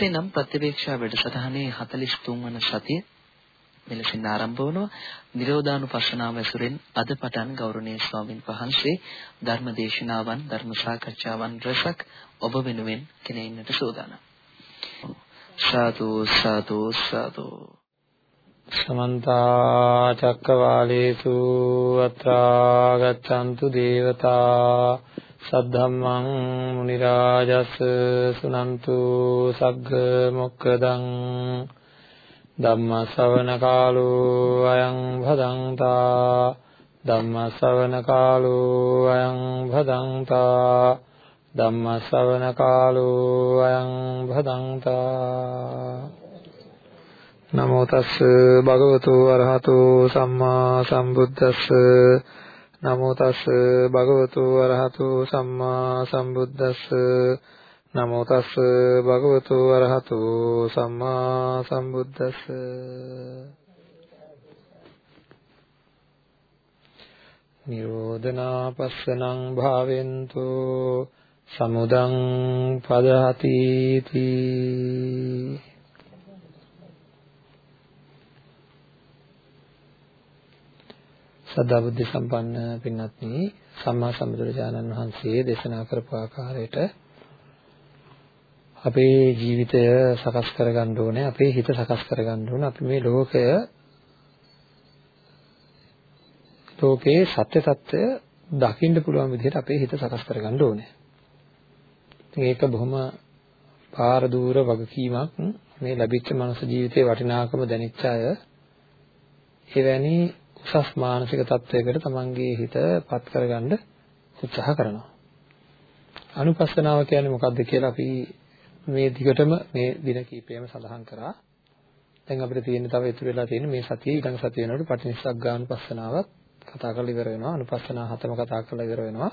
එසේනම් ප්‍රතිවේක්ෂා වැඩසටහනේ 43 වන සතිය මෙලෙසින් ආරම්භ වනවා. නිරෝධානුපස්සනාව ඇසුරෙන් අද පටන් ගෞරවනීය ස්වාමින් වහන්සේ ධර්ම දේශනාවන් ධර්ම සාකච්ඡාවන් රසක් ඔබ වෙනුවෙන් කෙනෙන්නට සූදානම්. සාදු සාදු සාදු. සමන්ත චක්කවාලේසු අත්‍රා ගච්ඡන්තු දේවතා සද්ධම්මං මුනි රාජස් සුනන්තු සග්ග මොක්කදං ධම්ම ශ්‍රවණ කාලෝ අයං භදංතා ධම්ම ශ්‍රවණ කාලෝ අයං භදංතා ධම්ම ශ්‍රවණ කාලෝ අයං භදංතා නමෝ තස් භගවතු අරහතු සම්මා සම්බුද්දස්ස නමෝ තස් භගවතු අරහතු සම්මා සම්බුද්දස්ස. නමෝ තස් භගවතු අරහතු සම්මා සම්බුද්දස්ස. නිරෝධනා පස්සනං භාවෙන්තු සමුදං පදහති තී සදා බුද්ධ සම්පන්න පින්වත්නි සම්මා සම්බුදුරජාණන් වහන්සේ දේශනා කරපු ආකාරයට අපේ ජීවිතය සකස් කරගන්න ඕනේ අපේ හිත සකස් කරගන්න ඕනේ අපි මේ ලෝකය ලෝකයේ සත්‍ය తত্ত্বය දකින්න පුළුවන් විදිහට අපේ හිත සකස් කරගන්න ඕනේ. ඉතින් ඒක බොහොම පාර දූර වගකීමක් මේ ලැබිච්ච මනුස්ස ජීවිතේ වටිනාකම දැනෙච්ච අය එවැනි උසස් මානසික තත්වයකට තමන්ගේ හිත පත් කරගන්න උත්සාහ කරනවා. අනුපස්සනාව කියන්නේ මොකක්ද කියලා අපි මේ දිගටම මේ දින කීපයම සඳහන් කරා. දැන් අපිට තියෙන තව ඉතුරු වෙලා තියෙන මේ සතියේ ඊළඟ සතිය වෙනකොට පටිනිස්සග්ගානුපස්සනාවත් කතා කරලා ඉවර වෙනවා. අනුපස්සනා හතම කතා කරලා ඉවර වෙනවා.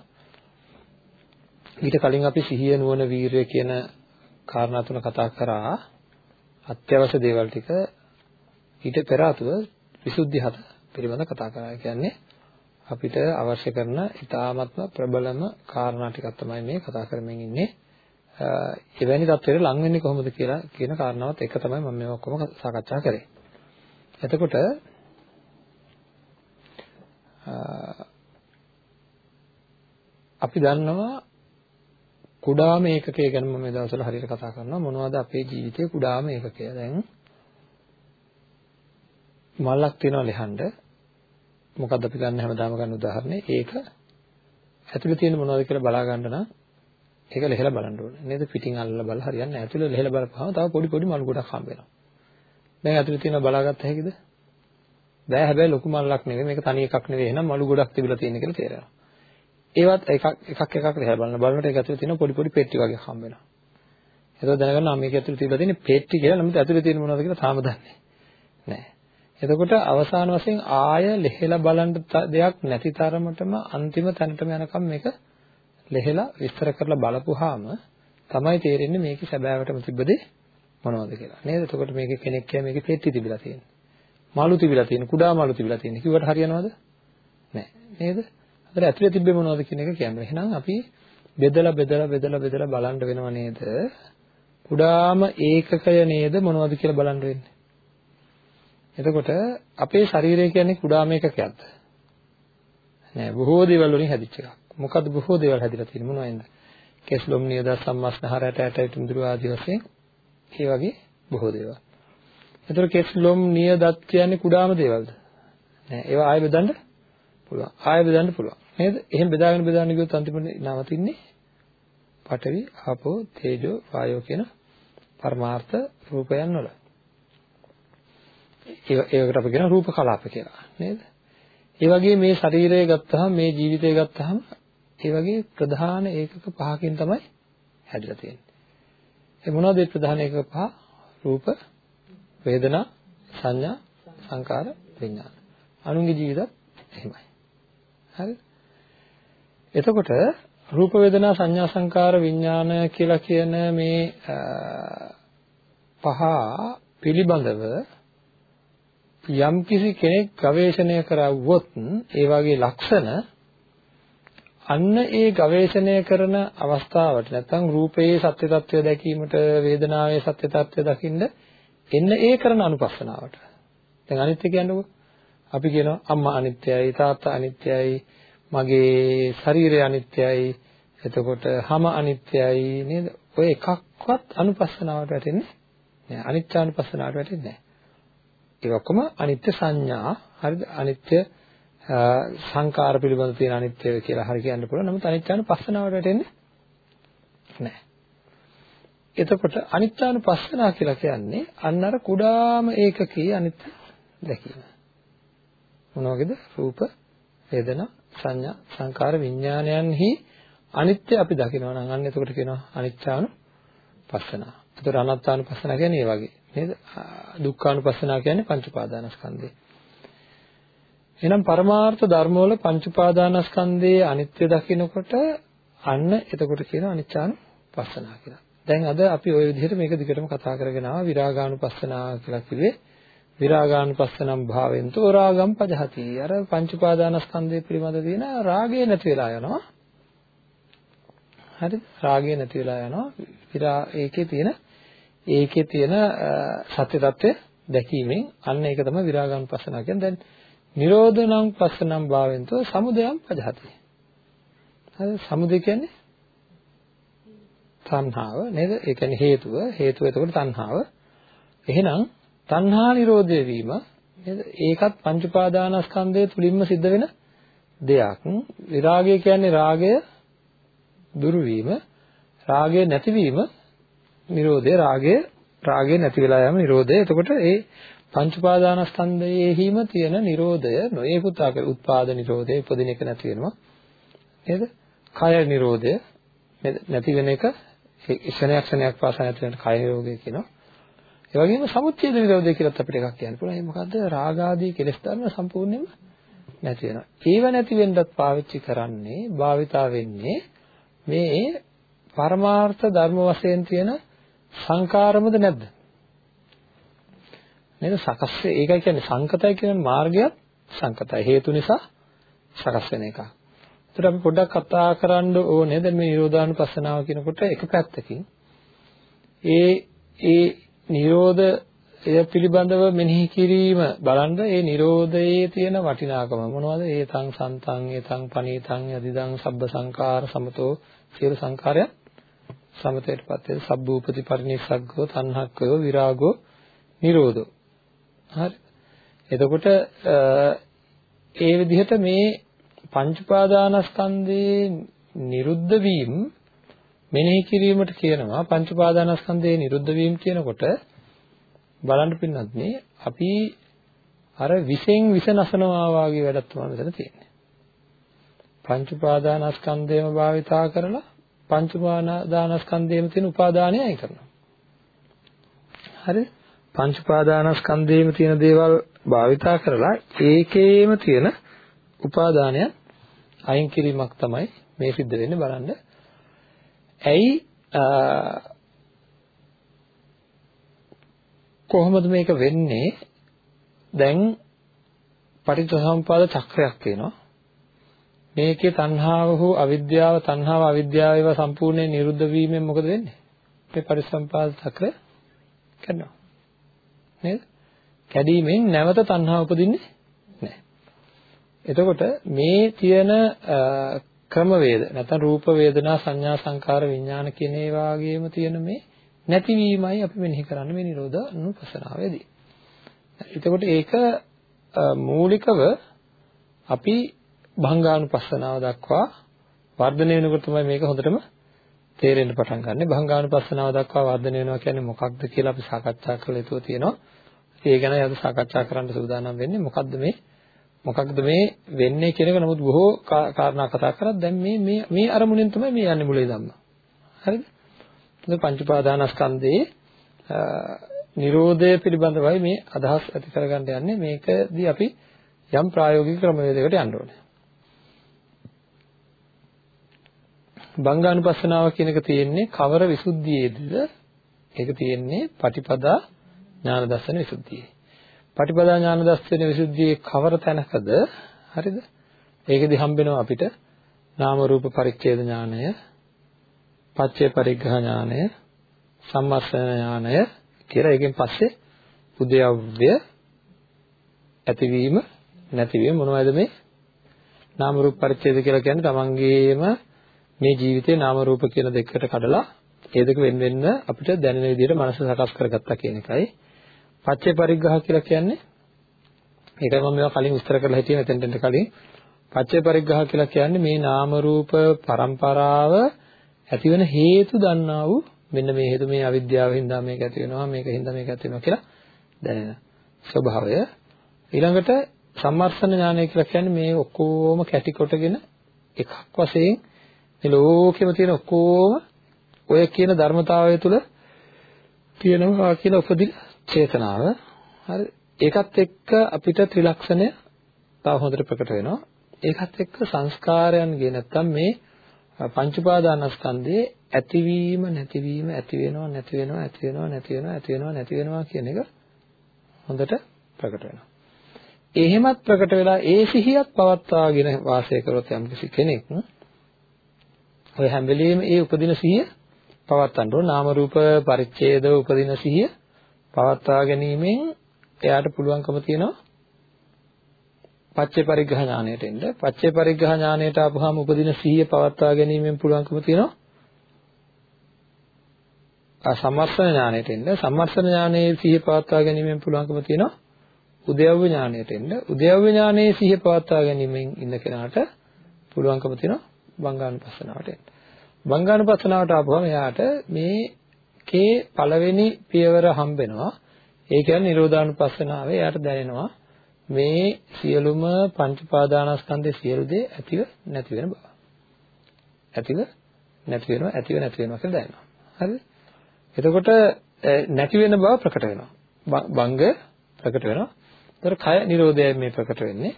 ඊට කලින් අපි සිහිය නුවණ වීරිය කියන කාරණා තුන කතා කරා. අත්‍යවශ්‍ය දේවල් ටික ඊට පෙර ආතුව විසුද්ධි හත පිළිබඳ කතා කරා. කියන්නේ අපිට අවශ්‍ය කරන ඊ타ත්ම ප්‍රබලම කාරණා ටිකක් තමයි මේ කතා කරමින් ඉන්නේ. එවැනි තත්ත්වයකට ලං වෙන්නේ කොහොමද කියලා කියන කාරණාවත් එක තමයි මම මේ ඔක්කොම සාකච්ඡා කරේ. එතකොට අපි දන්නවා කුඩාම ඒකකය ගැන මම මේ දවස්වල හරියට කතා කරනවා මොනවද අපේ ජීවිතයේ කුඩාම ඒකකය. දැන් මල්ලක් තියනවා ලෙහඬ මොකද්ද අපි ගන්න හැමදාම ගන්න උදාහරණේ? ඒක ඇතුලේ තියෙන මොනවද කියලා බලා ගන්න නම් ඒක ලෙහෙලා බලන්න ඕනේ. නේද? පිටින් අල්ලලා බලලා හරියන්නේ නැහැ. ඇතුලේ ලෙහෙලා බලපුවාම තව පොඩි පොඩි මල් ගොඩක් හම්බ වෙනවා. දැන් ඇතුලේ තියෙන බලාගත්ත හැකිද? බෑ. හැබැයි ලොකු මල්ලක් නෙවෙයි. මේක තනි එකක් නෙවෙයි. එහෙනම් මලු ගොඩක් තිබිලා තියෙන කියලා තේරෙනවා. ඒවත් එකක් එකක් එකක් ලෙහෙලා බලන බලනකොට ඒක ඇතුලේ තියෙන පොඩි පොඩි පෙට්ටි වගේ හම්බ වෙනවා. ඒක දැනගන්න මේක ඇතුලේ තිබිලා තියෙන පෙට්ටි කියලා නමුත් ඇතුලේ තියෙන මොනවද කියලා තාම දන්නේ නැහැ. එතකොට අවසාන වශයෙන් ආය ලෙහෙලා බලන්න දෙයක් නැති තරමටම අන්තිම තැනටම යනකම් මේක ලෙහෙලා විස්තර කරලා බලපුවාම තමයි තේරෙන්නේ මේකේ සැබෑවටම තිබ්බ දේ මොනවද කියලා. නේද? එතකොට මේකේ කෙනෙක් කිය මේකේ පෙට්ටි තිබිලා තියෙන්නේ. මාළු තිබිලා තියෙන්නේ, කුඩා මාළු තිබිලා තියෙන්නේ. කිව්වට හරියනවද? නැහැ. නේද? අතර ඇතුලේ තිබ්බේ මොනවද කියන එක කියන්නේ. එහෙනම් අපි බෙදලා බෙදලා බෙදලා බෙදලා බලන්න වෙනව නේද? කුඩාම ඒකකය නේද මොනවද කියලා බලන්න වෙන්නේ. එතකොට අපේ ශරීරය කියන්නේ කුඩාම එකකයක්ද? නෑ බොහෝ දේවල් වලින් හැදිච්ච එකක්. මොකද්ද බොහෝ දේවල් හැදිලා තියෙන්නේ මොනවයින්ද? කෙස්ලොම් නියද සම්මස්නහරට ඇට තුඳුරු ආදී වශයෙන් ඒ වගේ බොහෝ දේවල්. එතකොට කෙස්ලොම් නියදත් කියන්නේ කුඩාම දේවල්ද? නෑ ඒවා ආයෙ බෙදන්න පුළුවන්. ආයෙ බෙදන්න පුළුවන්. නේද? එහෙම බෙදාගෙන බෙදාගෙන ගියොත් අන්තිමට නවතින්නේ පඨවි, ආපෝ, තේජෝ, වායෝ කියන පරමාර්ථ රූපයන් වල. ඒකට අපි කියන රූප කලාප කියලා නේද? ඒ වගේ මේ ශරීරය ගත්තාම මේ ජීවිතය ගත්තාම ඒ වගේ ප්‍රධාන ඒකක පහකින් තමයි හැදිලා තියෙන්නේ. ඒ මොනවද ඒ ප්‍රධාන ඒකක පහ? රූප, වේදනා, සංඥා, සංකාර, විඥාන. අනුන්ගේ ජීවිතත් එහෙමයි. හරිද? එතකොට රූප වේදනා සංඥා සංකාර විඥාන කියලා කියන මේ පහ පිළිබඳව යම්කිසි කෙනෙක් ගවේෂණය කරවුවොත් ඒ වගේ ලක්ෂණ අන්න ඒ ගවේෂණය කරන අවස්ථාවට නැත්නම් රූපයේ සත්‍ය తත්වය දැකීමට වේදනාවේ සත්‍ය తත්වය දකින්න එන්න ඒ කරන අනුපස්සනාවට. දැන් අනිත්‍ය කියන්නකො. අපි කියනවා අම්මා අනිත්‍යයි, තාත්තා අනිත්‍යයි, මගේ ශරීරය අනිත්‍යයි, එතකොට හැම අනිත්‍යයි නේද? ඔය එකක්වත් අනුපස්සනාවට වැටෙන්නේ නෑ. අනිත්‍යානුපස්සනාවට වැටෙන්නේ නෑ. ඒ ඔක්කොම අනිත්‍ය සංඥා, හරිද? අනිත්‍ය සංකාර පිළිබඳ තියෙන අනිත්‍ය කියලා හරි කියන්න පුළුවන්. නමුත් අනිත්‍යානුපස්සනාවට වැටෙන්නේ නෑ. එතකොට අනිත්‍යානුපස්සනා කියලා කියන්නේ අන්න අර කුඩාම ඒකකයේ අනිත්‍ය දැකීම. මොන වගේද? රූප, වේදනා, සංඥා, සංකාර විඥානයන්හි අනිත්‍ය අපි දකිනවා නම් අන්න එතකොට කියනවා අනිත්‍යානුපස්සනා. එතකොට අනාත්මානුපස්සනා කියන්නේ ඒ වගේ නේද? දුක්ඛානුපස්සනා කියන්නේ පංච උපාදානස්කන්ධය. එහෙනම් පරමාර්ථ ධර්මවල පංච උපාදානස්කන්ධයේ අනිත්‍ය දකිනකොට අන්න එතකොට කියනවා අනිච්චානුපස්සනා කියලා. දැන් අද අපි ওই විදිහට මේක දිගටම කතා කරගෙන ආවා විරාගානුපස්සනා කියලා කිව්වේ විරාගානුපස්සනම් භාවෙන්තෝ රාගම් පජහති අර පංච උපාදානස්කන්ධය පිළිබඳ තියෙන රාගය නැති වෙලා යනවා හරිද රාගය නැති වෙලා යනවා විරා ඒකේ තියෙන ඒකේ තියෙන සත්‍ය తත්වය දැකීමෙන් අන්න ඒක තමයි විරාගානුපස්සනා කියන්නේ දැන් නිරෝධනම් පස්සනම් භාවෙන්තෝ සමුදයම් පජහති හරි සමුදය කියන්නේ තණ්හාව නේද? ඒ කියන්නේ හේතුව. හේතුව එතකොට තණ්හාව. එහෙනම් තණ්හා නිරෝධය වීම නේද? ඒකත් පංච උපාදානස්කන්ධය තුලින්ම සිද්ධ වෙන දෙයක්. විරාගය කියන්නේ රාගය දුරු වීම, රාගය නැතිවීම නිරෝධය, රාගය රාගය නැති වෙලා යම නිරෝධය. එතකොට ඒ පංච උපාදානස්කන්ධයේහිම තියෙන නිරෝධය නොයේකුත් ආකාර උත්පාද නිරෝධය උපදින එක නැති වෙනවා. නේද? කය නිරෝධය නැති වෙන එක ක්ෂණයක් ක්ෂණයක් පාසා නැති වෙන කය නිරෝධය කියනවා. ඒ වගේම සමුච්ඡේද නිරෝධය කියලාත් අපිට එකක් කියන්න පුළුවන්. ඒ මොකද්ද? රාග ආදී කෙලෙස් ධර්ම සම්පූර්ණයෙන්ම නැති වෙනවා. ඒව නැති වෙන්නත් පාවිච්චි කරන්නේ, භාවිතා වෙන්නේ මේ පරමාර්ථ ධර්ම වශයෙන් තියෙන සංකාරමද නැද්ද? නේද? සකස් ඒකයි කියන්නේ සංකතයි කියන මාර්ගයත් සංකතයි. හේතු නිසා සකස් වෙන එකක්. ඒත් අපි පොඩ්ඩක් කතා කරන්න ඕනේ දැන් මේ නිරෝධානුපස්සනාව කියනකොට එක පැත්තකින් ඒ ඒ නිරෝධය පිළිබඳව මෙනෙහි කිරීම බලන්න ඒ නිරෝධයේ තියෙන වටිනාකම මොනවද? ඒතං සන්තං ඒතං පනීතං යදිදං සබ්බ සංකාර සමතෝ සියලු සංකාරයන් සමතේටපත් වේ සබ්බූපති පරිනිස්සග්ගෝ තණ්හක්කයෝ විරාගෝ නිරෝධෝ. හරි. එතකොට ඒ විදිහට මේ පංච උපාදානස්කන්ධේ නිරුද්ධ වීම මෙනෙහි කිරීමට කියනවා. පංච උපාදානස්කන්ධේ නිරුද්ධ වීම කියනකොට බලන්න පින්නත් මේ අපි අර විසෙන් විස නසනවා වාගේ වැඩක් තමයි මෙතන තියෙන්නේ. පංච උපාදානස්කන්ධයම භාවිතා කරලා පංච උපාදානස්කන්ධයේම තියෙන උපාදානය අයින් කරනවා. හරිද? පංච උපාදානස්කන්ධයේම තියෙන දේවල් භාවිතා කරලා ඒකේම තියෙන උපාදානය අයින් කිරීමක් තමයි මේ සිද්ධ වෙන්නේ බලන්න. ඇයි කොහොමද මේක වෙන්නේ? දැන් පටිච්චසමුපාද චක්‍රයක් තියෙනවා. මේකේ තණ්හාව හෝ අවිද්‍යාව තණ්හාව අවිද්‍යාව ඒවා සම්පූර්ණයෙන් නිරුද්ධ වීමෙන් මොකද වෙන්නේ? මේ පරිසම්පාද චක්‍රය කැඩෙනවා. නේද? කැඩීමෙන් නැවත තණ්හාව උපදින්නේ එතකොට මේ තියෙන ක්‍රමවේද නැත්නම් රූප වේදනා සංඥා සංකාර විඥාන කියන ඒ වාගේම තියෙන මේ නැතිවීමයි අපි මෙනෙහි කරන්නේ මේ නිරෝධ අනුපසනාවේදී. එතකොට ඒක මූලිකව අපි භංගානුපස්සනාව දක්වා වර්ධනය වෙනකොට තමයි මේක හොඳටම තේරෙන්න පටන් ගන්න. භංගානුපස්සනාව දක්වා වර්ධනය වෙනවා කියන්නේ මොකක්ද කියලා අපි සාකච්ඡා කරලා ඉතුව තියෙනවා. ඒ ගැන අද සාකච්ඡා කරන්න සූදානම් වෙන්නේ මොකක්ද මේ මොකක්ද මේ වෙන්නේ කියන එක නමුත් බොහෝ කාරණා කතා කරත් දැන් මේ මේ මේ අරමුණෙන් තමයි මේ යන්නේ මුලේ ධම්ම. හරිද? එතකොට පංච උපාදානස්කන්ධයේ නිරෝධය පිළිබඳවයි මේ අදහස් ඇති කරගන්න යන්නේ මේකදී අපි යම් ප්‍රායෝගික ක්‍රමවේදයකට යන්න ඕනේ. බංගානුපස්සනාව කියන එක තියෙන්නේ කවර විසුද්ධියේද? ඒක තියෙන්නේ පටිපදා ඥාන දර්ශන විසුද්ධියේ. පටිපදා ඥාන දර්ශන විසුද්ධියේ කවර තැනකද හරිද ඒකෙදි හම්බෙනවා අපිට නාම රූප පරිච්ඡේද ඥානය, පච්චේ පරිග්‍රහ ඥානය, සම්මස්සන ඥානය කියලා ඒකෙන් පස්සේ උද්‍යව්‍ය ඇතිවීම නැතිවීම මොනවද මේ නාම රූප පරිච්ඡේද කියලා කියන්නේ තමන්ගේම මේ ජීවිතේ නාම රූප කියන දෙකට කඩලා ඒ දෙක වෙන වෙන්න අපිට දැනෙන විදිහට මනස සකස් කරගත්තා කියන එකයි. පච්චේ පරිග්‍රහ කියලා කියන්නේ ඒකයි මම මේවා කලින් විස්තර කරලා හිටියේ මෙතෙන්ට කලින්. පච්චේ පරිග්‍රහ කියලා කියන්නේ මේ නාම රූප પરම්පරාව ඇතිවන හේතු දන්නා වූ මෙන්න මේ හේතු මේ අවිද්‍යාව හින්දා මේක ඇති වෙනවා මේක හින්දා මේක ඇති වෙනවා කියලා දැනෙන ස්වභාවය ඊළඟට සම්මර්ෂණ ඥානය කියලා කියන්නේ මේ ඔක්කොම කැටි කොටගෙන එකක් වශයෙන් මේ ලෝකෙම තියෙන ඔක්කොම ඔය කියන ධර්මතාවය තුළ තියෙනවා කියලා උපදින චේතනාව. හරි. ඒකත් එක්ක අපිට ත්‍රිලක්ෂණය තව හොඳට ප්‍රකට වෙනවා. ඒකත් එක්ක සංස්කාරයන්ගේ නැත්තම් මේ පංච උපාදානස්කන්ධයේ ඇතිවීම නැතිවීම ඇති වෙනවා නැති වෙනවා ඇති වෙනවා නැති වෙනවා ඇති වෙනවා නැති වෙනවා කියන එක හොඳට ප්‍රකට වෙනවා. එහෙමත් ප්‍රකට වෙලා ඒ සිහියත් පවත්වාගෙන වාසය කරොත් යම්කිසි කෙනෙක් ඔය හැම වෙලෙම ඒ උපදින සිහිය පවත්වන්න ඕන නාම රූප පරිච්ඡේදව උපදින සිහිය පවත්වා ගැනීමෙන් එයාට පුළුවන්කම තියෙනවා පච්චේ පරිග්‍රහ ඥාණයට එන්න. පච්චේ පරිග්‍රහ ඥාණයට ආපුහම උපදින සිහිය පවත්වා ගැනීමෙන් පුළුවන්කම තියෙනවා. ආ සම්මර්ෂණ ඥාණයට එන්න. සම්මර්ෂණ ඥානයේ සිහිය පවත්වා ගැනීමෙන් පුළුවන්කම තියෙනවා. උද්‍යව්‍ය ඥාණයට එන්න. උද්‍යව්‍ය ඥානයේ සිහිය පවත්වා ගැනීමෙන් ඉන්න කෙනාට පුළුවන්කම තියෙනවා බංගානුපස්සනාවට එන්න. බංගානුපස්සනාවට ආපුවම එයාට මේකේ පළවෙනි පියවර හම්බෙනවා. ඒ කියන්නේ නිරෝධානුපස්සනාවේ එයාට දැනෙනවා මේ සියලුම පංච පාදානස්කන්ධයේ සියලු දේ ඇතිව නැති වෙන බව. ඇතිව නැති වෙනවා ඇතිව නැති වෙනවා කියලා දැනෙනවා. හරිද? එතකොට නැති වෙන බව ප්‍රකට වෙනවා. බංග ප්‍රකට වෙනවා. ඒතර කය නිරෝධය මේ ප්‍රකට වෙන්නේ.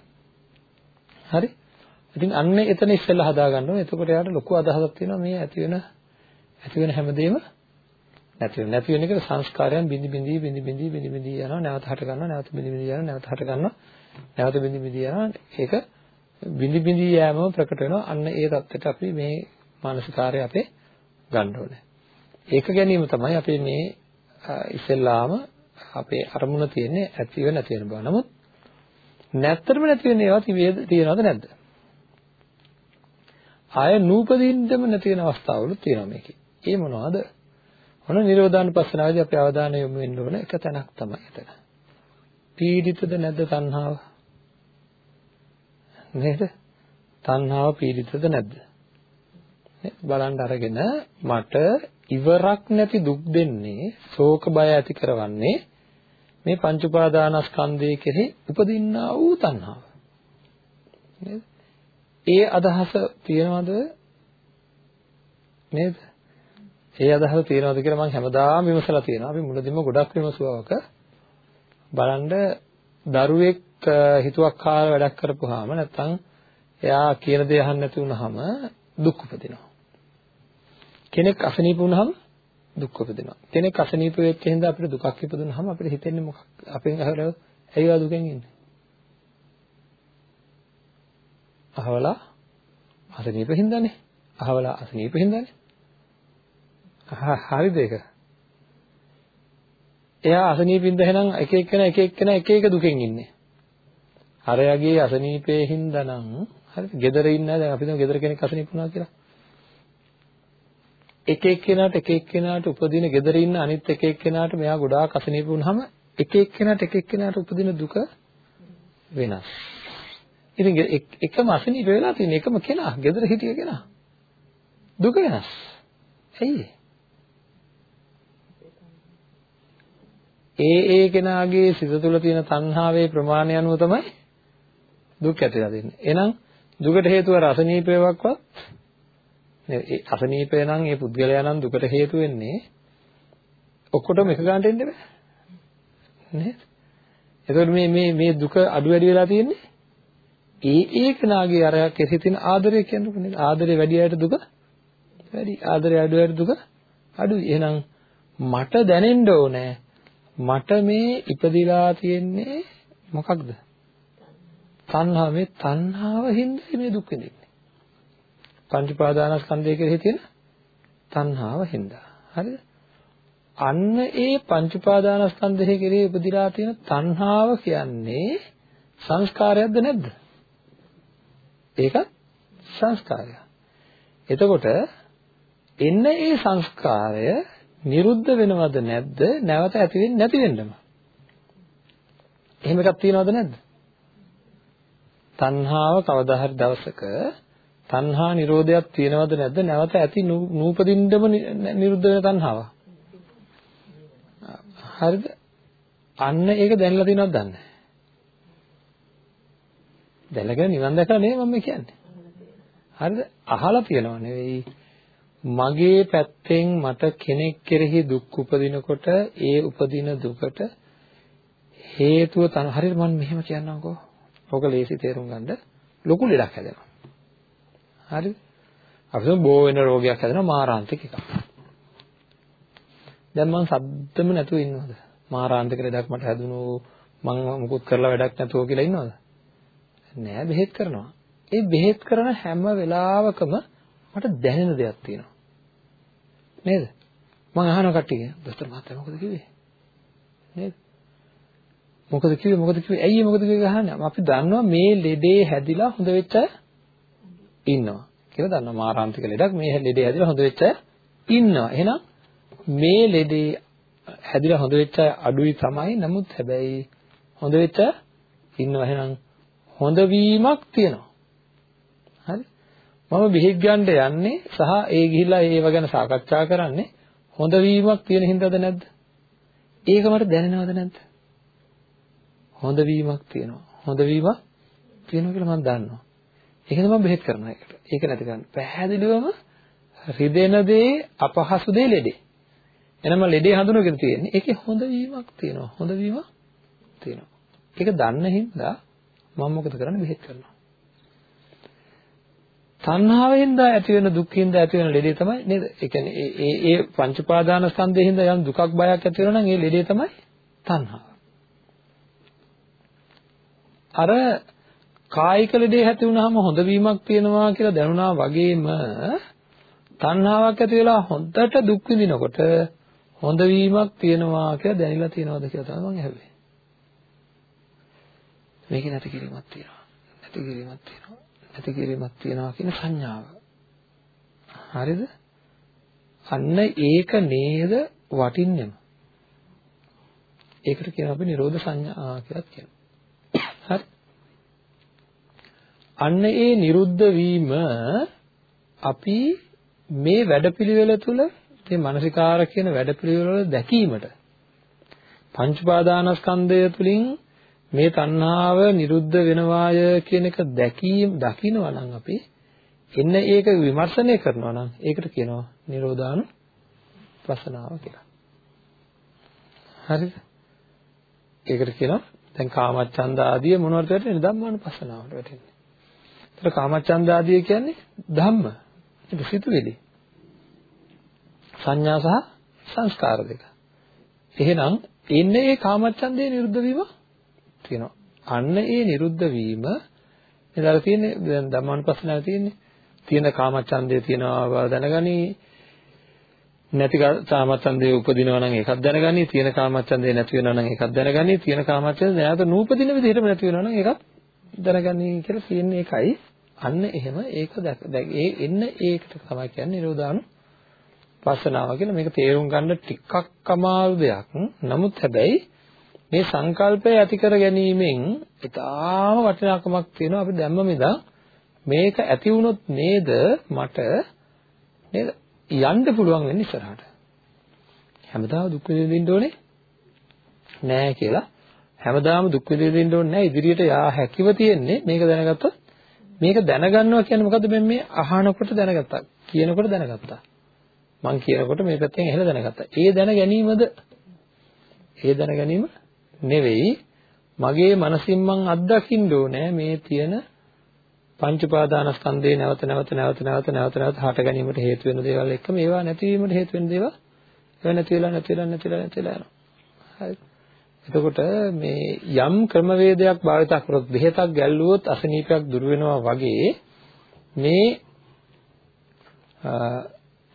හරි? ඉතින් අන්න එතන ඉස්සෙල්ලා හදා ගන්න ඕනේ. එතකොට යාට ලොකු අදහසක් තියෙනවා මේ ඇති වෙන ඇති වෙන හැමදේම නැති වෙන. නැති වෙන එක සංස්කාරයන් බිඳි බිඳි බිඳි බිඳි බිඳි බිඳි යනවා. නැවත හට ගන්නවා. නැවත බිඳි බිඳි යනවා. නැවත හට ගන්නවා. නැවත බිඳි බිඳි යනවා. ඒක බිඳි බිඳි යෑම ප්‍රකට වෙනවා. අන්න ඒ தත්ත්වයට අපි මේ මානසිකාරය අපේ ගන්න ඕනේ. ඒක ගැනීම තමයි අපේ මේ ඉස්සෙල්ලාම අපේ අරමුණ තියෙන්නේ ඇතිව නැති වෙන බව. නමුත් නැත්තරම නැති වෙන ඒවා තියෙනවද නැද්ද? ආය නූපදින්නම නැති වෙන අවස්ථාවලුත් තියෙනවා මේකේ. ඒ මොනවද? ඔන්න නිරෝධානුපස්සනාවේදී අපි අවධානය යොමු වෙන්න ඕන එක තැනක් තමයි එතන. පීඩිතද නැද්ද තණ්හාව? නේද? තණ්හාව පීඩිතද නැද්ද? බලන්න අරගෙන මට ඉවරක් නැති දුක් දෙන්නේ ශෝක බය ඇති කරවන්නේ මේ පංච උපාදානස්කන්ධය කෙරෙහි උපදින්නා වූ තණ්හාව. නේද? ඒ අදහස තියනවද? නේද? ඒ අදහස තියෙනවද කියලා මම හැමදාම විමසලා තියෙනවා. අපි මුලදින්ම ගොඩක් විමසුවාක බලන්න දරුවෙක් හිතුවක්කාර වැඩක් කරපුවාම නැත්තම් එයා කියන දේ අහන්න නැති වුනහම දුක් උපදිනවා. කෙනෙක් අසනීප වුනහම දුක් උපදිනවා. කෙනෙක් අසනීප වෙච්ච හින්දා අපිට දුකක් ඉපදුනහම අපිට හිතෙන්නේ මොකක්? අපෙන් අහලා ඇයිවා දුකෙන් ඉන්නේ? අහවලා අසනීප හින්දානේ. අහවලා අසනීප හින්දානේ. හරිද ඒක? එයා අසනීපින්ද එහෙනම් එක එක්කෙනා එක එක්කෙනා එක එක දුකෙන් ඉන්නේ. හරයාගේ අසනීපේ හින්දා නම් හරිද? gedara ඉන්න දැන් අපි හිතමු gedara කෙනෙක් අසනීප වුණා කියලා. එක එක්කෙනාට එක එක්කෙනාට උපදින gedara ඉන්න අනිත් එක එක්කෙනාට මෙයා ගොඩාක් අසනීප වුණාම එක එක්කෙනාට එක එක්කෙනාට උපදින දුක වෙනස්. ඉතින් එකම අසනීප වෙලා තියෙන එකම කෙනා gedara හිටිය කෙනා දුක වෙනස්. ඇයි ඒ? ඒ ඒ කෙනාගේ සිත තුළ තියෙන තණ්හාවේ ප්‍රමාණය අනුව තමයි දුක් ඇතිලා දෙන්නේ. එහෙනම් දුකට හේතුව රසනීපයවක්වත් නෙවෙයි. අසනීපය නම් ඒ පුද්ගලයා නම් දුකට හේතු වෙන්නේ ඔක්කොටම එක ගන්නට එන්න බෑ. නේද? එතකොට මේ මේ මේ දුක අඩු වැඩි වෙලා තියෙන්නේ ඒ ඒ කෙනාගේ අරයක් කෙසේ තියෙන ආදරය කියන්නේ නේද? ආදරේ වැඩි අයට දුක වැඩි. ආදරේ අඩු අයට දුක අඩුයි. එහෙනම් මට දැනෙන්න ඕනේ මට මේ ඉපදිලා තියෙන්නේ මොකක්ද? තණ්හාව මේ තණ්හාව හින්දා මේ දුක් විඳින්නේ. පංච උපාදානස්කන්ධය කෙරෙහි තියෙන තණ්හාව හින්දා. හරිද? අන්න ඒ පංච උපාදානස්කන්ධය කෙරෙහි උපදිලා තියෙන තණ්හාව කියන්නේ සංස්කාරයක්ද නැද්ද? ඒක සංස්කාරයක්. එතකොට එන්න ඒ සංස්කාරය නිරුද්ධ වෙනවද නැද්ද? නැවත ඇති වෙන්නේ නැති වෙන්නම. එහෙම එකක් තියනවද නැද්ද? තණ්හාව කවදා හරි දවසක තණ්හා නිරෝධයක් තියනවද නැද්ද? නැවත ඇති නූපදින්නම නිරුද්ධ වෙන තණ්හාව. හරිද? අන්න ඒක දැනලා තියෙනවද දන්නේ නැහැ. දැනගෙන නිවන් දැකලා නෙවෙයි මම කියන්නේ. හරිද? අහලා තියෙනව නෙවෙයි. මගේ පැත්තෙන් මට කෙනෙක් කෙරෙහි දුක් උපදිනකොට ඒ උපදින දුකට හේතුව තන හරියට මම මෙහෙම කියන්නම්කෝ. ඕක ලේසි තේරුම් ගන්න ලොකු ලෙඩක් හැදෙනවා. හරිද? අපිට බෝ වෙන රෝගයක් හැදෙනවා මාරාන්තික එකක්. දැන් මං සද්දම නැතුව ඉන්නවද? මාරාන්තික ලෙඩක් මට හැදුණු මං මුකුත් කරලා වැඩක් නැතුව කියලා ඉන්නවද? නෑ බෙහෙත් කරනවා. ඒ බෙහෙත් කරන හැම වෙලාවකම මට දැනෙන දෙයක් තියෙනවා. නේද? මං අහන කට්ටිය දොස්තර මහත්තයා මොකද කිව්වේ? නේද? මොකද කිව්වේ මොකද කිව්වේ ඇයි මොකද කිව්වේ අහන්නේ අපි දන්නවා මේ ලෙඩේ හැදිලා හොඳ වෙච්ච ඉන්නවා කියලා දන්නවා මාරාන්තික ලෙඩක් මේ ලෙඩේ හැදිලා හොඳ වෙච්ච ඉන්නවා එහෙනම් මේ ලෙඩේ හැදිලා හොඳ වෙච්ච අඩුයි තමයි නමුත් හැබැයි හොඳ වෙච්ච ඉන්නවා එහෙනම් හොඳ වීමක් තියෙනවා හරි මම බෙහෙත් ගන්න යන්නේ සහ ඒ ගිහිල්ලා ඒව ගැන සාකච්ඡා කරන්නේ හොඳ වීමක් තියෙන හින්දාද නැද්ද ඒක මට දැනෙනවද නැද්ද හොඳ වීමක් තියෙනවා. හොඳ වීමක් තියෙනවා කියලා මම දන්නවා. ඒක තමයි බෙහෙත් කරනවා ඒකට. ඒක නැති කරන්න. පැහැදිලිවම රිදෙන දේ අපහසු දේ ලෙඩේ. එනම ලෙඩේ හඳුනගෙන තියෙන්නේ. ඒකේ හොඳ වීමක් තියෙනවා. හොඳ වීමක් තියෙනවා. ඒක දන්න හින්දා මම මොකද කරන්නේ බෙහෙත් කරනවා. තණ්හාවෙන්ද ඇති වෙන දුක්ඛින්ද ඇති වෙන ලෙඩේ තමයි නේද? ඒ කියන්නේ ඒ ඒ පංච උපාදාන ස්කන්ධයෙන් යම් දුකක් බයක් ඇති වෙනවා නම් ඒ ලෙඩේ තමයි තණ්හාව. අර කායික ලෙඩේ ඇති වුනහම හොඳ වීමක් තියෙනවා කියලා දැනුණා වගේම තණ්හාවක් ඇති වෙලා හොඳට දුක් විඳිනකොට හොඳ වීමක් තියෙනවා කියලා දැනিলা තියෙනවද කියලා තමයි මම අහුවේ. මේකේ නැති කිරීමක් තියෙනවා. නැති කිරීමක් තියෙනවා. නැති කිරීමක් තියෙනවා කියන සංඥාව. හරිද? අන්න ඒක නේද වටින්නේම. ඒකට කියනවා අපි නිරෝධ සංඥා කියලා කියනවා. හරි අන්න ඒ නිරුද්ධ වීම අපි මේ වැඩපිළිවෙල තුල මේ මානසිකාර කියන වැඩපිළිවෙල වල දැකීමට පංච පාදානස්කන්ධය තුලින් මේ තණ්හාව නිරුද්ධ වෙනවාය කියන එක දැකීම දකිනවා නම් අපි එන්න ඒක විමර්ශනය කරනවා නම් ඒකට කියනවා නිරෝධානු පසනාව කියලා. හරිද? ඒකට කියනවා දැන් කාමච්ඡන්ද ආදිය මොනවද වැටෙන්නේ? ධම්මානුපස්සනාවට වැටෙන්නේ. ඒතර කාමච්ඡන්ද ආදිය කියන්නේ ධම්ම. ඒක සිතුවිලි. සංඥා සහ සංස්කාර දෙක. එහෙනම් ඉන්නේ මේ කාමච්ඡන්දේ නිරුද්ධ වීම තියෙනවා. අන්න ඒ නිරුද්ධ වීම එදාල තියෙන්නේ දැන් ධම්මානුපස්සනාවේ තියෙන්නේ. තියෙන කාමච්ඡන්දේ තියෙනවා බව දැනගනි. නැති කාමච්ඡන්දේ උපදිනවා නම් ඒකත් දැනගනි. තියෙන කාමච්ඡන්දේ නැති වෙනවා නම් ඒකත් දැනගනි. තියෙන කාමච්ඡන්දේ නැවත නූපදින විදිහටම නැති වෙනවා නම් ඒකත් දැනගනි කියලා කියන්නේ ඒකයි අන්න එහෙම ඒක ඒ එන්න ඒකට තමයි කියන්නේ නිරෝධානු පස්සනාව කියලා. මේක තේරුම් ගන්න ටිකක් අමාරු දෙයක්. නමුත් හැබැයි මේ සංකල්පය ඇති කර ගැනීමෙන් ඉතාම වටිනාකමක් තියෙනවා අපි දැම්ම මෙදා. මේක ඇති වුණොත් නේද මට නේද? යන්න පුළුවන් වෙන්නේ ඉස්සරහට. හැමදාම දුක් විඳින්න ඕනේ නෑ කියලා. හැමදාම දුක් විඳින්න ඕනේ නෑ. ඉදිරියට යා හැකිව තියෙන්නේ මේක දැනගත්තොත්. මේක දැනගන්නවා කියන්නේ මොකද්ද? මේ අහනකොට දැනගත්තා කියනකොට දැනගත්තා. මං කියනකොට මේ පැත්තෙන් එහෙල දැනගත්තා. ඒ දැන ගැනීමද? ඒ දැන ගැනීම නෙවෙයි මගේ මනසින් මං අත්දකින්න ඕනේ මේ තියෙන පංච උපාදානස්කන්ධේ නැවත නැවත නැවත නැවත නැවත නැවත හට ගැනීමට හේතු වෙන දේවල් එක්කම ඒවා නැතිවීමට හේතු වෙන දේවල් ඒවා නැති වෙලා නැති වෙලා නැති වෙලා නැති වෙලා යනවා. හරි. එතකොට මේ යම් ක්‍රමවේදයක් භාවිත කරොත් බෙහෙතක් ගැල්ලුවොත් අසනීපයක් දුර වෙනවා වගේ මේ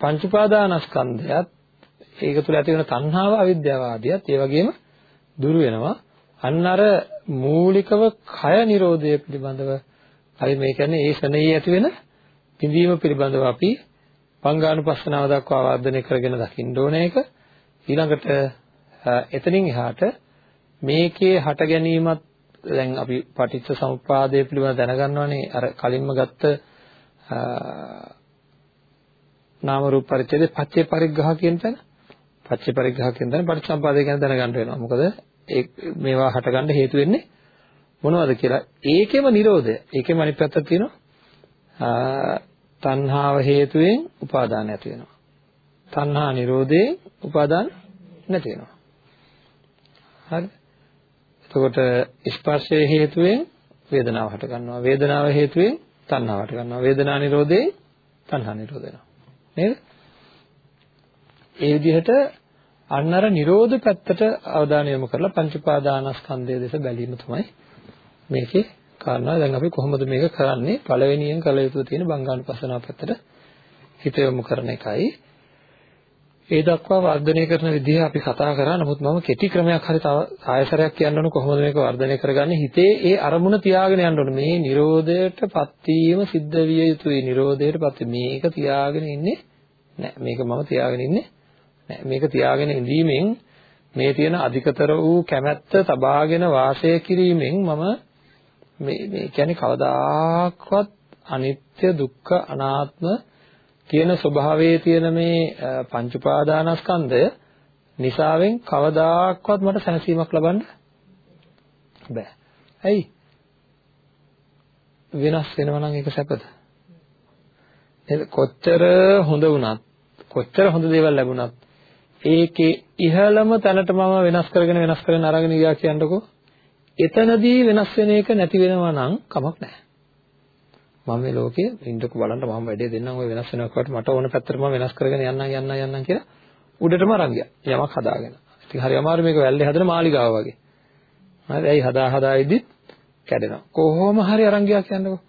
පංච උපාදානස්කන්ධයත් ඒක තුළ ඇති වෙන තණ්හාව අවිද්‍යාව ආදියත් ඒ වගේම දුරු වෙනවා. අන්න අර මූලිකව කය නිරෝධය පිළිබඳව හරි මේ කියන්නේ ඒ ශනේ ඇති වෙන පිඳීම පිළිබඳව අපි පංගානුපස්සනාව දක්වා වර්ධනය කරගෙන දකින්න ඕන එක. ඊළඟට එතනින් එහාට මේකේ හට ගැනීමත් දැන් අපි පටිච්ච සමුප්පාදය පිළිබඳව දැනගන්නවානේ අර කලින්ම ගත්ත නාම රූප පරිච්ඡේදයේ පච්චේ පරිග්‍රහ කියන තැන පච්චේ පරිග්‍රහ කියන තැන පටිච්චසමුපාදය ගැන දැනගන්න වෙනවා. මොකද ඒ මේවා හටගන්න හේතු වෙන්නේ මොනවද කියලා. ඒකෙම Nirodha. ඒකෙම අනිත් පැත්තක් තියෙනවා. තණ්හාව හේතුවෙන් උපාදාන ඇති වෙනවා. තණ්හා නිරෝධයෙන් උපාදාන නැති වෙනවා. හරි. එතකොට ස්පර්ශයේ හේතුවෙන් වේදනාව හට ගන්නවා. වේදනාව හේතුවෙන් තණ්හාව හට ගන්නවා. වේදනා නිරෝධයෙන් තණ්හා නිරෝධ වෙනවා. නේද? ඒ විදිහට අන්න අර නිරෝධ පැත්තට අවධානය යොමු කරලා පංච උපාදානස්කන්ධය දෙස බැලීම තමයි මේකේ කාරණා. දැන් අපි කොහොමද මේක කරන්නේ? පළවෙනියෙන් කළ යුතු තියෙන බංගානුපස්සනාව පැත්තට හිත යොමු කරන එකයි. ඒ දක්වා වර්ධනය කරන විදිහ අපි කතා කරා. නමුත් මම කෙටි ක්‍රමයක් හරි තව ආයසරයක් කියන්න ඕන කොහොමද මේක වර්ධනය කරගන්නේ? හිතේ ඒ අරමුණ තියාගෙන යන්න ඕන. මේ Nirodhaයටපත් වීම සිද්ධ විය යුතුයි. Nirodhaයටපත් මේක තියාගෙන ඉන්නේ නෑ. මේක මම තියාගෙන ඉන්නේ නෑ. මේක තියාගෙන ඉඳීමෙන් මේ තියෙන අධිකතර වූ කැමැත්ත තබාගෙන වාසය කිරීමෙන් මම මේ මේ කියන්නේ කවදාකවත් අනිත්‍ය දුක්ඛ අනාත්ම කියන ස්වභාවයේ තියෙන මේ පංච උපාදානස්කන්ධය නිසාවෙන් කවදාක්වත් මට සැනසීමක් ලබන්න බෑ. ඇයි? වෙනස් වෙනවා නම් ඒක සැපද? නේද? කොච්චර හොඳ වුණත්, කොච්චර හොඳ දේවල් ලැබුණත් ඒකේ ඉහළම තැනට මම වෙනස් කරගෙන වෙනස් කරගෙන අරගෙන ගියා කියන්නකෝ. එතනදී වෙනස් වෙන එක නැති වෙනවා නම් කමක් නැහැ. මම මේ ලෝකයේ ඉන්නකෝ බලන්න මම වැඩේ දෙන්නම් ඔය වෙනස් වෙනකොට මට ඕන පැත්තට මම වෙනස් කරගෙන යන්නම් යන්නම් යන්නම් කියලා උඩටම අරන් ගියා. යමක් හදාගෙන. ඉතින් හරි අමාරු මේක වැල්ලේ හදන මාලිගාව වගේ. හරි ඇයි හදා හදා ඉදිත් කැඩෙනවා. කොහොම හරි අරන් ගියා කියන්නකෝ.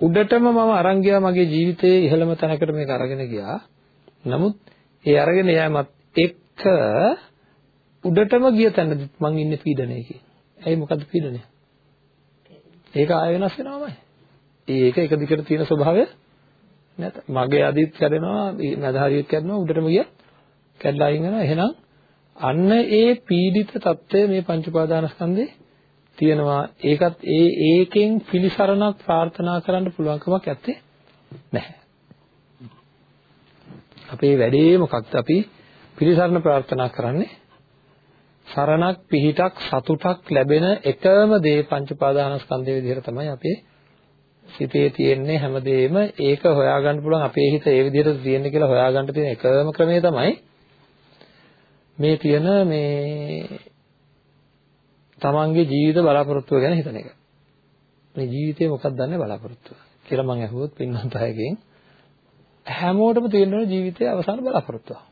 උඩටම මම අරන් ගියා මගේ ජීවිතයේ ඉහළම තැනකට මේක අරගෙන ගියා. නමුත් ඒ අරගෙන යෑමත් එක්ක උඩටම ගිය තැනදි මං ඉන්නේ පීඩනයකින්. ඇයි මොකද්ද පීඩනය? ඒක ආය වෙනස් වෙනවමයි. ඒක එක දිගට තියෙන ස්වභාවය නැත. මගේ අදිත් කැඩෙනවා, නදහරියත් කැඩෙනවා, උඩටම ගිය කැඩලා අයින් වෙනවා. එහෙනම් අන්න ඒ පීඩිත తত্ত্বය මේ පංච උපාදානස්කන්ධේ තියෙනවා. ඒකත් ඒ ඒකෙන් පිළිසරණක් ප්‍රාර්ථනා කරන්න පුළුවන්කමක් නැත්තේ නැහැ. අපේ වැඩේ මොකක්ද අපි පිළිසරණ ප්‍රාර්ථනා කරන්නේ සරණක් පිහිටක් සතුටක් ලැබෙන එකම දේ පංච පාදානස්කන්ධය විදිහට තමයි අපේ සිතේ තියෙන්නේ හැමදේම ඒක හොයාගන්න පුළුවන් අපේ හිත ඒ විදිහට තියෙන්නේ කියලා හොයාගන්න තියෙන එකම ක්‍රමය තමයි මේ තියෙන මේ තමන්ගේ ජීවිත බලාපොරොත්තුව ගැන හිතන එක. මේ ජීවිතේ මොකක්ද දන්නේ බලාපොරොත්තුව කියලා මම අහුවොත් පින්නන්ත අයගෙන් හැමෝටම තියෙන ජීවිතයේ අවසාන බලාපොරොත්තුව.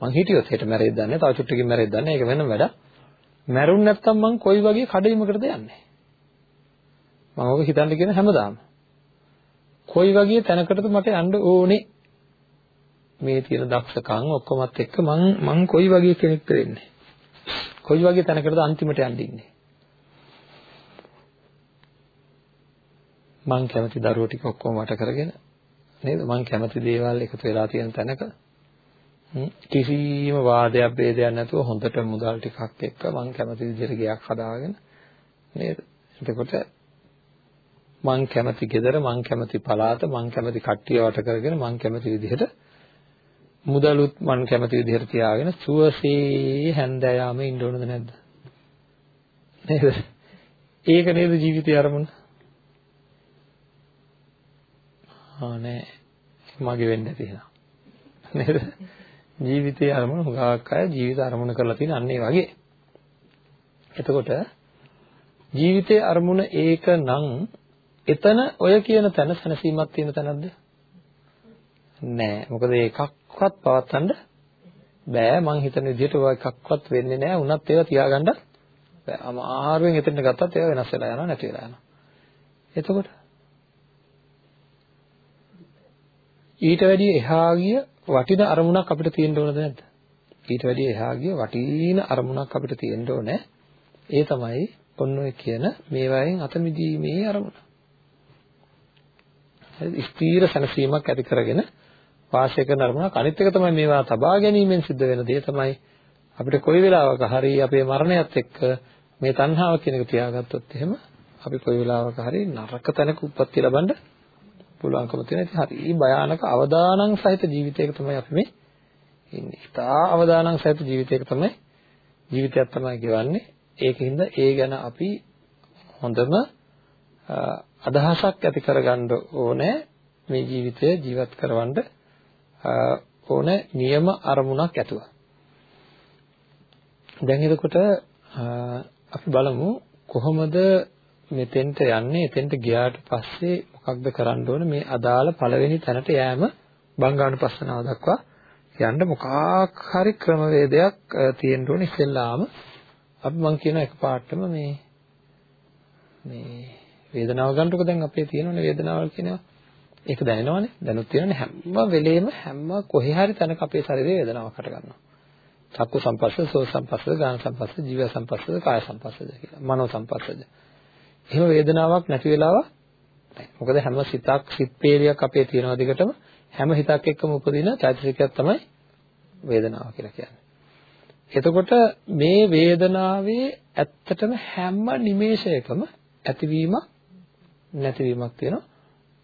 මං හිටියොත් හෙට මැරෙයිද දන්නේ තව චුට්ටකින් මැරෙයිද දන්නේ ඒක වෙනම වැඩක්. මැරුණ නැත්තම් මං කොයි වගේ කඩේමකටද යන්නේ? මම ඔබ හිතන්න කියන හැමදාම. කොයි වගේ තැනකටද මට යන්න ඕනේ? මේ තියෙන දක්ෂකම් ඔක්කොමත් එක්ක මං මං කොයි වගේ කෙනෙක්ද වෙන්නේ? කොයි වගේ තැනකටද අන්තිමට යන්න ඉන්නේ? මං කැමති දරුවෝ ටික ඔක්කොම වට කරගෙන නේද? මං කැමති දේවල් එකතු වෙලා තියෙන තැනක කිසිම වාදයක් ભેදයක් නැතුව හොඳට මුදල් ටිකක් එක්ක මං කැමති විදිහට ගයක් හදාගෙන නේද? එතකොට මං කැමති ගෙදර මං කැමති පළාත මං කැමති කට්ටිය වට කරගෙන මං කැමති විදිහට මුදලුත් මං කැමති විදිහට තියාගෙන සුවසේ හැන්දෑයාමේ ඉන්න ඕනද නැද්ද? නේද? ඒක නේද ජීවිතයේ අරමුණ? ආ නෑ මගේ වෙන්න ඇති එහෙනම්. නේද? ජීවිතයේ අරමුණ හුඟක් අය ජීවිත අරමුණ කරලා තියෙන අන්න ඒ වගේ. එතකොට ජීවිතයේ අරමුණ ඒක නම් එතන ඔය කියන තැන සැනසීමක් තියෙන තැනක්ද? නෑ. මොකද ඒකක්වත් පවත්තන්න බෑ. මං හිතන විදිහට ඔය එකක්වත් වෙන්නේ නෑ. උනත් ඒවා තියාගන්න බෑ. අමාරුවෙන් එතනට ගත්තත් ඒවා වෙනස් වෙලා යනවා නැති වෙලා යනවා. එතකොට ඊට වැඩිය එහා ගිය වටින අරමුණක් අපිට තියෙන්න ඕනද නැද්ද? ඊට වැඩිය එහා ගිය වටින අරමුණක් අපිට තියෙන්න ඕනේ. ඒ තමයි ඔන්න ඔය කියන මේවායින් අත මිදීමේ අරමුණ. හරි ස්ථීර සැනසීමක් ඇති කරගෙන වාසය කරන අරමුණක් අනිත් එක තමයි මේවා තබා ගැනීමෙන් සිද්ධ වෙන දේ තමයි අපිට කොයි වෙලාවක හරි අපේ මරණයත් එක්ක මේ තණ්හාව කියන එක තියාගත්තොත් එහෙම අපි කොයි වෙලාවක හරි නරක තැනක උප්පත්ති ලබන්න පුළුවන්කම තියෙන ඉතින් හරි භයානක අවදානම් සහිත ජීවිතයක තමයි අපි මේ ඉන්නේ. ඉතා අවදානම් සහිත ජීවිතයක තමයි ජීවිතයක් තමයි ගෙවන්නේ. ඒකින්ද ඒ ගැන අපි හොඳම අදහසක් ඇති කරගන්න ඕනේ මේ ජීවිතය ජීවත් කරවන්න ඕනේ නියම අරමුණක් ඇතුව. දැන් එතකොට අපි බලමු කොහොමද මෙතෙන්ට යන්නේ එතෙන්ට ගියාට පස්සේ මොකක්ද කරන්න ඕනේ? මේ අදාළ පළවෙනි තැනට යෑම බංගානුපස්සනාව දක්වා යන්න මොකක් හරි ක්‍රමවේදයක් තියෙන්න ඕනේ ඉස්සෙල්ලාම. අපි මං කියන එකපාරටම මේ මේ වේදනාව ගන්නකොට දැන් අපේ තියෙනනේ වේදනාවල් කියනවා ඒක දැනෙනවනේ. දැනුත් තියෙනනේ හැම වෙලේම හැම කොහේ හරි තැනක අපේ ශරීරයේ වේදනාවක් හට ගන්නවා. චක්කු සංපස්සද සෝ සංපස්සද ගාන සංපස්සද ජීව සංපස්සද කාය සංපස්සද කියලා මනෝ සංපස්සද එහෙම වේදනාවක් නැති වෙලාව මොකද හැම සිතක් සිත් පේලියක් අපේ තියෙනවා දිගටම හැම හිතක් එක්කම උපදින චෛතසිකයක් තමයි වේදනාව කියලා කියන්නේ. එතකොට මේ වේදනාවේ ඇත්තටම හැම නිමේෂයකම ඇතිවීමක් නැතිවීමක් තියෙනවා.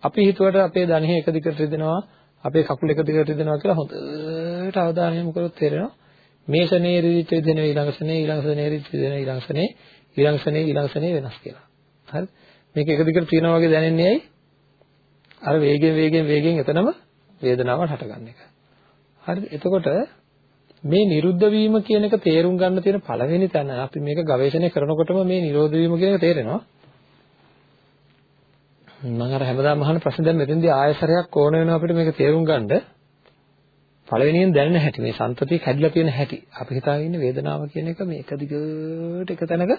අපි හිතුවට අපේ දණහේ එක දිගට රිදෙනවා, අපේ කකුල එක දිගට රිදෙනවා කියලා හොඳට අවධානය යොමු කරොත් තේරෙනවා. මේ ශනේ රිදිච්ච විදින ඊළඟ ශනේ ඊළඟ ශනේ රිදිච්ච විදින ඊළඟ ශනේ ඊළඟ ශනේ ඊළඟ ශනේ වෙනස් කියලා. හරි? මේක එක දිගට තියෙනවා වගේ දැනෙන්නේ ඇයි? අර වේගෙන් වේගෙන් වේගෙන් එතනම වේදනාවක් හටගන්න එක. හරිද? එතකොට මේ නිරුද්ධ වීම කියන එක තේරුම් ගන්න තියෙන පළවෙනි තැන අපි මේක ගවේෂණය කරනකොටම මේ නිරෝධ වීම කියන එක තේරෙනවා. මම අර හැමදාම අහන ප්‍රශ්න දැන් මෙතෙන්දී ආයසරයක් ඕන වෙනවා අපිට මේක තේරුම් ගන්න. පළවෙනියෙන් දැනෙන හැටි මේ සන්තතිය කැඩිලා තියෙන හැටි. අපි හිතාගෙන ඉන්නේ වේදනාව කියන එක මේ එක දිගට එක තැනක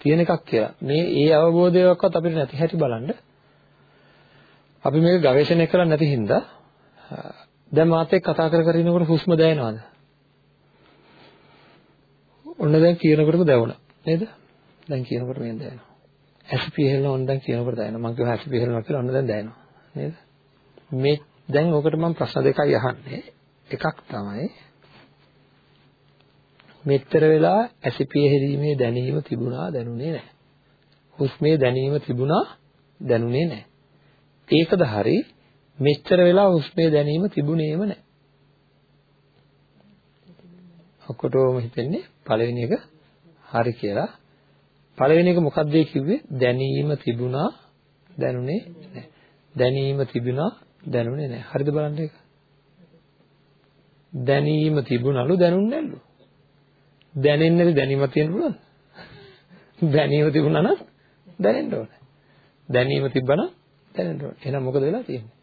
තියෙන එකක් කියලා. මේ ඒ අවබෝධයක්වත් අපිට නැති හැටි බලන්න. අපි මේක ගවේෂණය කරන්නේ නැති හින්දා දැන් මාත් එක්ක කතා කර කර ඉනකොට හුස්ම දැනෙනවද? ඔන්න දැන් කියනකොටම දැවුණා. නේද? දැන් කියනකොට මෙහෙන් දැනෙනවා. ඇසිපි හෙලන ඔන්න දැන් කියනකොට දැනෙනවා. මම කිව්වා ඇසිපි හෙලනවා කියලා ඔන්න දැන් දැනෙනවා. නේද? මේ දැන් ඔකට මම ප්‍රශ්න දෙකයි අහන්නේ. එකක් තමයි මෙතර වෙලා ඇසිපිය හෙරීමේ දැනීම තිබුණා දැනුනේ නැහැ. හුස්මේ දැනීම තිබුණා දැනුනේ නැහැ. ඒකද හරි මෙච්චර වෙලා හුස්මේ දැනීම තිබුණේම නැහැ. ඔක්කොටම හිතෙන්නේ පළවෙනි එක හරි කියලා. පළවෙනි එක මොකක්ද කිව්වේ? දැනීම තිබුණා දැනුනේ නැහැ. දැනීම තිබුණා දැනුනේ නැහැ. හරිද බලන්න ඒක? දැනීම තිබුණලු දැනුන්නේ නැල්ලු. දැනෙන්නේ දැනීමක් තියෙන්න පුළුවන්ද? දැනීම තිබුණා නම් දැනෙන්න ඕනේ. දැනීම තිබ්බනම් දැනෙන්න ඕනේ. එහෙනම් මොකද වෙලා තියෙන්නේ?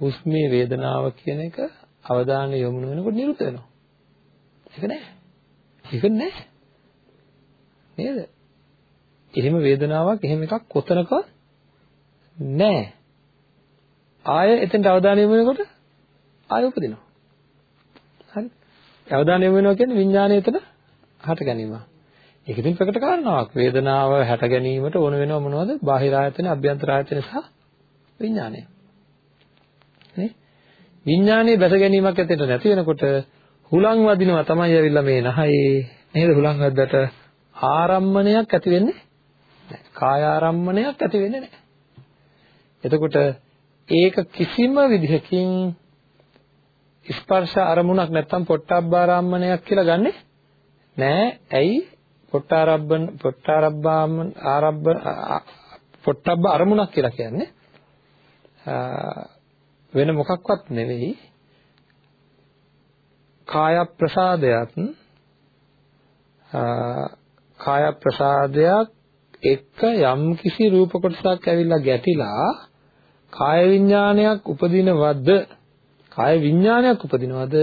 හුස්මේ වේදනාව කියන එක අවධානය යොමු වෙනකොට නිරුද්ධ වෙනවා. ඒක නෑ. ඒක නෑ. නේද? එහෙම වේදනාවක් එහෙම එකක් කොතනකවත් නෑ. ආය එතෙන්ට අවධානය යොමු වෙනකොට ආය උපදිනවා. හරි? අවධානය යොමු වෙනවා කියන්නේ විඥානය එතන හට ගැනීම. ඒක ඉතින් ප්‍රකට කාරණාවක්. වේදනාව හැට ගැනීමට ඕන වෙනව මොනවද? බාහිර ආයතන, අභ්‍යන්තර ආයතන සහ විඥානය. නේ? විඥානයේ බැස ගැනීමක් ඇත්තට නැති වෙනකොට හුලං වදිනවා තමයි ඇවිල්ලා මේ නහයේ නේද හුලං වැද්දට ආරම්මණයක් ඇති වෙන්නේ නැහැ. කාය ආරම්මණයක් ඇති වෙන්නේ නැහැ. එතකොට ඒක කිසිම විදිහකින් ස්පර්ශ අරමුණක් නැත්තම් පොට්ටබ්බාරම්මණයක් කියලා ගන්නෙ නෑ. ඇයි? පොට්ටාරබ්බන පොට්ටාරබ්බාම ආරබ්බ පොට්ටබ්බ අරමුණක් කියලා කියන්නේ. වෙන මොකක්වත් නෙවෙයි. කාය ප්‍රසාදයක් කාය ප්‍රසාදයක් එක්ක යම් කිසි රූප කොටසක් ඇවිල්ලා ගැටිලා කාය විඥානයක් උපදිනවද? කාය විඥානයක් උපදිනවද?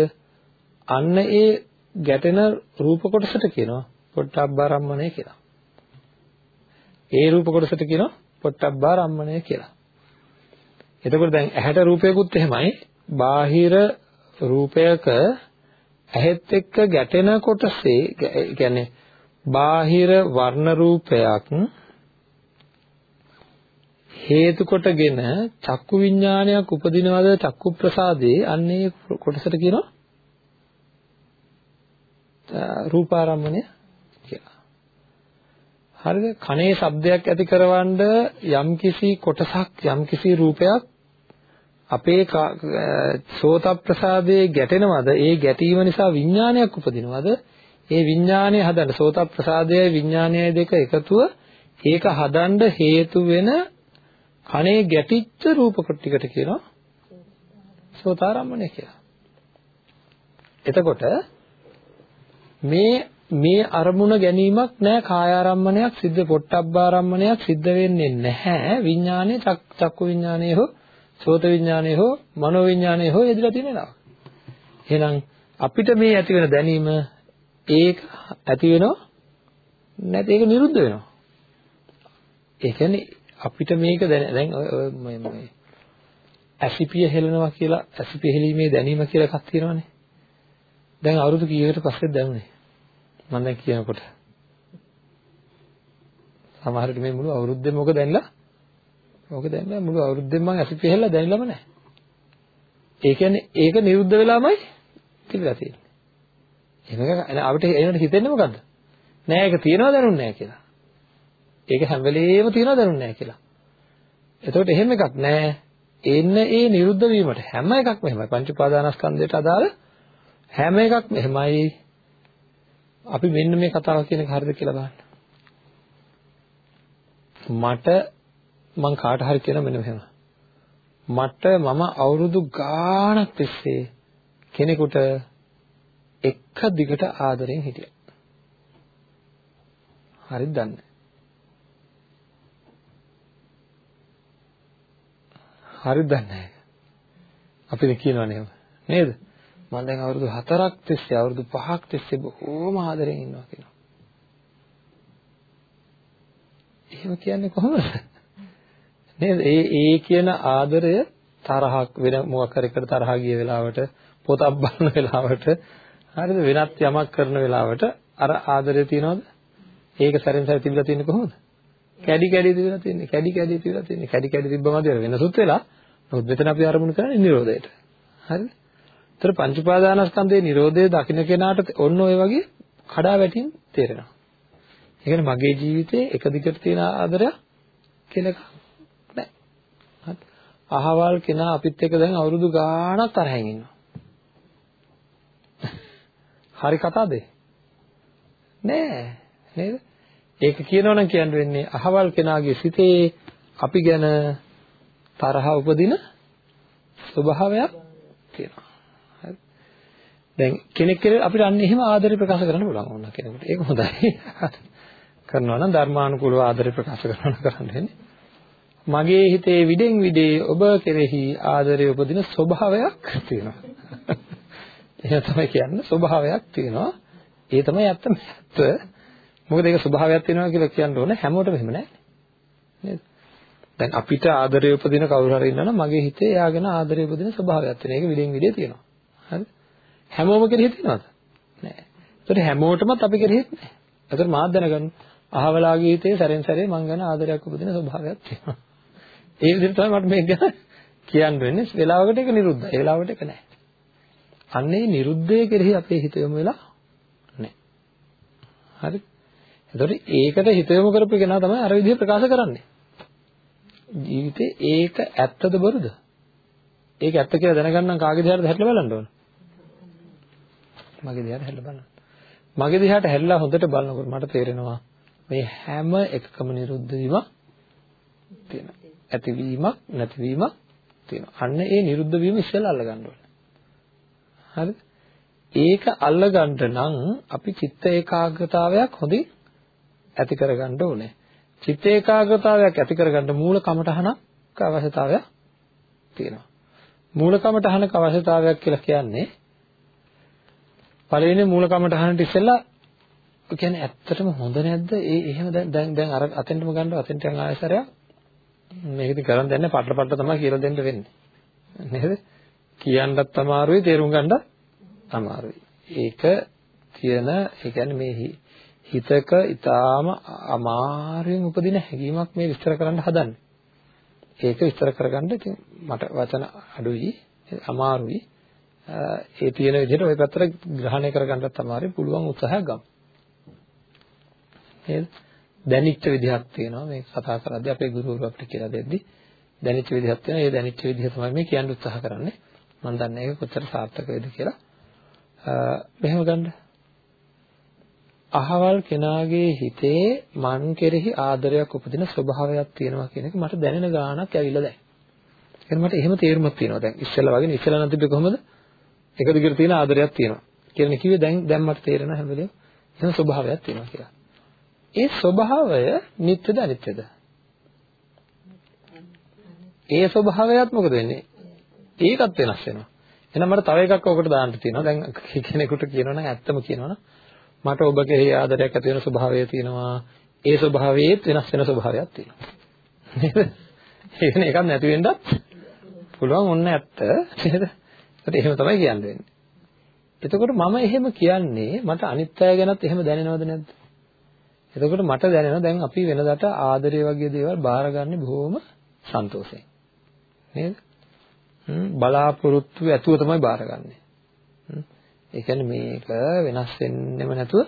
අන්න ඒ ගැටෙන රූප කොටසට කියනවා පොට්ටබ්බාරම්මණය කියලා. ඒ රූප කොටසට කියනවා පොට්ටබ්බාරම්මණය කියලා. එතකොට දැන් ඇහැට රූපයකුත් එහෙමයි. බාහිර රූපයක ඇහෙත් එක්ක ගැටෙන කොටසේ කියන්නේ බාහිර වර්ණ රූපයක් හේතු කොටගෙන චක්කු විඥානයක් උපදිනවද චක්කු ප්‍රසාදේ අන්නේ කොටසට කියනවා රූපාරම්මණය කියලා. හරිද? කනේ ශබ්දයක් ඇති කරවන්න යම්කිසි කොටසක් යම්කිසි රූපයක් අපේ සෝත ප්‍රසාදයේ ගැටෙනවද? ඒ ගැටීම නිසා විඥානයක් උපදිනවද? ඒ විඥානය හදන්න සෝත ප්‍රසාදයයි විඥානයයි දෙක එකතුව ඒක හදන්න හේතු වෙන කනේ ගැටිච්ච රූප ටිකට කියනවා සෝතාරම්මණය කියලා. එතකොට මේ මේ අරමුණ ගැනීමක් නෑ කායාරම්මණයක් සිද්ධ පොට්ටබ්බාරම්මණයක් සිද්ධ වෙන්නේ නැහැ විඥානයේ චක්කු විඥානයේ හෝ සෝත විඥානයේ හෝ මනෝ විඥානයේ හෝ යෙදලා තියෙන වෙලාව. එහෙනම් අපිට මේ ඇති වෙන දැනීම ඒක ඇති වෙනව නැත්නම් ඒක නිරුද්ධ වෙනවා. ඒ කියන්නේ අපිට මේක දැන් ඔය මේ ඇසිපිය හෙලනවා කියලා ඇසිපිය හෙලීමේ දැනීම කියලා එකක් තියෙනවනේ. දැන් අවුරුදු කීයකට පස්සෙද දැනුනේ? මම දැන් කියනකොට. සමහර විට මේ මුළු අවුරුද්දෙම මොක දැනලා? මොක දැනලා මුළු අවුරුද්දෙම මම ඇසිපිය හෙලලා දැනලම නැහැ. ඒ කියන්නේ ඒක නිරුද්ධ වෙලාමයි තිබිලා තියෙන්නේ. එහෙම අපිට ඒකට හිතෙන්නේ මොකද්ද? නෑ ඒක තියනවා දැනුන්නේ නෑ කියලා. ඒක හැම වෙලේම තියනවා දැනුන්නේ නැහැ කියලා. එතකොට එහෙම එකක් නැහැ. එන්න ඒ නිරුද්ධ වීමට හැම එකක්ම එහෙමයි. පංච උපාදානස්කන්ධයට අදාළ හැම එකක්ම එහෙමයි. අපි මෙන්න මේ කතාව කියන එක හරිද කියලා බලන්න. මට මං කාට හරි කියන මෙන්න මෙහෙම. මට මම අවුරුදු ගාණක් තිස්සේ කෙනෙකුට එක දිගට ආදරෙන් හිටියා. හරිද දන්නේ? හරිද නැහැ. අපිට කියනවනේ නේද? මම දැන් අවුරුදු 4ක් තිස්සේ අවුරුදු 5ක් තිස්සේ බොහෝම ආදරෙන් ඉන්නවා කියනවා. එහෙම කියන්නේ කොහොමද? නේද? ඒ ඒ කියන ආදරය තරහක් වෙන මොකක් හරි එකට තරහ ගිය වෙලාවට පොතක් බලන වෙලාවට හරිද වෙනත් යමක් කරන වෙලාවට අර ආදරය තියනවද? ඒක සැරෙන් සැර තිබිලා තියෙන්නේ කොහොමද? කැඩි කැඩි තිබිලා තියෙන්නේ කැඩි කැඩි තිබිලා තියෙන්නේ කැඩි කැඩි තිබ්බම අද වෙනසුත් වෙලා නමුත් මෙතන අපි ආරමුණු කරන්නේ නිරෝධයට හරිද? ඒතර පංච උපාදානස්කන්ධයේ නිරෝධය දකින්න කෙනාට ඔන්න ඔය වගේ කඩා වැටීම් තේරෙනවා. ඒ කියන්නේ මගේ ජීවිතේ එක දිගට තියෙන ආදරය කියලා එකක් නැහැ. හරි. අහවල් කෙනා අපිත් එක්ක දැන් අවුරුදු ගාණක් තරහින් ඉන්නවා. හරි කතාවද? නෑ නේද? ඒක කියනවනම් කියන්න වෙන්නේ අහවල් කෙනාගේ සිතේ අපි ගැන තරහ උපදින ස්වභාවයක් තියෙනවා. හරි. දැන් කෙනෙක් කෙරේ අපිට අන්න එහෙම ආදරේ ප්‍රකාශ කරන්න පුළුවන් වුණා කෙනෙකුට. ඒක හොඳයි. කරනවා නම් ධර්මානුකූලව ආදරේ ප්‍රකාශ කරනවා කරන්න වෙන්නේ. මගේ හිතේ විඩෙන් විඩේ ඔබ කෙරෙහි ආදරේ උපදින ස්වභාවයක් තියෙනවා. එහෙම තමයි කියන්නේ ස්වභාවයක් තියෙනවා. ඒ තමයි ඇත්තම ඇත්ත. මොකද ඒක ස්වභාවයක් තියෙනවා කියලා කියන්න ඕනේ හැමෝටම එහෙම නැහැ. නේද? දැන් අපිට ආදරය උපදින කවුරු හරි ඉන්නවනම් මගේ හිතේ එයාගෙන ආදරය උපදින ස්වභාවයක් තියෙන. ඒක විදින් විදිය තියෙනවා. හරිද? හැමෝම කෙරෙහි තියෙනවද? නෑ. ඒතර හැමෝටමත් අපි කෙරෙහිත් නෑ. ඒතර මාත් දැනගන්න අහවලාගේ හිතේ සැරෙන් සැරේ මං ගැන ආදරයක් උපදින ස්වභාවයක් තියෙනවා. ඒ විදිහට තමයි මට මේක ගැන කියන්න වෙන්නේ. වෙලාවකට ඒක නිරුද්ධයි. ඒ වෙලාවට ඒක නෑ. අන්නේ නිරුද්ධය කෙරෙහි අපේ හිත යොමු වෙලා නෑ. හරි? එතකොට ඒකට හිත යොමු කරපු කෙනා තමයි අර විදිහ ප්‍රකාශ කරන්නේ. ජීවිතේ ඒක ඇත්තද බොරුද? ඒක ඇත්ත කියලා දැනගන්න කාගේ දිහාටද හැරිලා බලන්න ඕන? මගේ දිහාට හැරිලා බලන්න. මගේ දිහාට හැරිලා හොඳට බලනකොට මට තේරෙනවා මේ හැම එකකම නිරුද්ධ වීමක් තියෙනවා. ඇතිවීමක් නැතිවීමක් තියෙනවා. අන්න ඒ නිරුද්ධ වීම ඉස්සෙල්ලා අල්ලගන්න ඕනේ. හරිද? ඒක අල්ලගන්න නම් අපි චිත්ත ඒකාග්‍රතාවයක් හොඳින් ඇති කරගන්න ඕනේ. චිත්ත ඒකාග්‍රතාවයක් ඇති කරගන්න මූල කමඨහනක් අවශ්‍යතාවයක් තියෙනවා. මූල කමඨහනක අවශ්‍යතාවයක් කියලා කියන්නේ පළවෙනි මූල කමඨහනට ඉස්සෙල්ලා කියන්නේ ඇත්තටම හොඳ නැද්ද? ඒ එහෙම දැන් දැන් දැන් අර අතෙන්ටම ගන්නව අතෙන්ට යන ආයසරයක් මේක ඉතින් කරන් දෙන්නේ පටල පටල තමයි කියලා දෙන්න වෙන්නේ. නේද? කියන්නත් අමාරුයි තේරුම් ගන්නත් අමාරුයි. ඒක තියෙන ඒ කියන්නේ මේ හිතක ඊටාම අමාරුවෙන් උපදින හැඟීමක් මේ විස්තර කරන්න හදන්නේ. ඒක විස්තර කරගන්න ඉතින් මට වචන අඩුයි අමාරුයි. ඒ තියෙන විදිහට ওই පැත්තට ග්‍රහණය කරගන්නත් අමාරුයි පුළුවන් උත්සාහයක් ගමු. නේද? දැනිච්ච විදිහක් තියෙනවා මේ කතා කරද්දී අපේ ගුරුවරු අපිට කියලා දෙද්දි දැනිච්ච විදිහක් තියෙනවා. ඒ දැනිච්ච විදිහ තමයි මේ කියන්න උත්සාහ කරන්නේ. මම දන්නේ ඒක කොච්චර සාර්ථක වේද කියලා. මෙහෙම ගන්න. අහවල් කෙනාගේ හිතේ මන් කෙරෙහි ආදරයක් උපදින ස්වභාවයක් තියෙනවා කියන එක මට දැනෙන ගාණක් ඇවිල්ලා දැන්. එහෙනම් මට එහෙම තේරුමක් තියෙනවා දැන්. ඉස්සෙල්ලා වගේ ඉස්සෙල්ලා නම් තිබ්බේ කොහොමද? එක දිගට තියෙන ආදරයක් තියෙනවා. කියන කිව්වේ දැන් දැන් මට තේරෙනවා හැම වෙලේම එහෙම ස්වභාවයක් තියෙනවා කියලා. ඒ ස්වභාවය නිත්‍යද අනිත්‍යද? ඒ ස්වභාවයත් මොකද වෙන්නේ? ඒකත් වෙනස් වෙනවා. එහෙනම් මට තව එකක් ඔකට දාන්න තියෙනවා. දැන් කෙනෙකුට කියනවා නම් ඇත්තම කියනවා නම් මට ඔබ කෙරෙහි ආදරයක් ඇති වෙන ස්වභාවය තියෙනවා. ඒ ස්වභාවයේත් වෙනස් වෙන ස්වභාවයක් තියෙනවා. නේද? ඒ කියන්නේ එකක් නැති වෙන්නත් පුළුවන් ඔන්න ඇත්ත. නේද? ඒකට එහෙම තමයි කියන්නේ. එතකොට මම එහෙම කියන්නේ මට අනිත් අය ගැනත් එහෙම දැනෙනවද නැද්ද? එතකොට මට දැනෙනවා දැන් අපි වෙනදාට ආදරය වගේ දේවල් බාරගන්නේ බොහොම සන්තෝෂයෙන්. නේද? බලාපොරොත්තු ඇතුව තමයි බාරගන්නේ. ඒ කියන්නේ මේක වෙනස් වෙන්නෙම නැතුව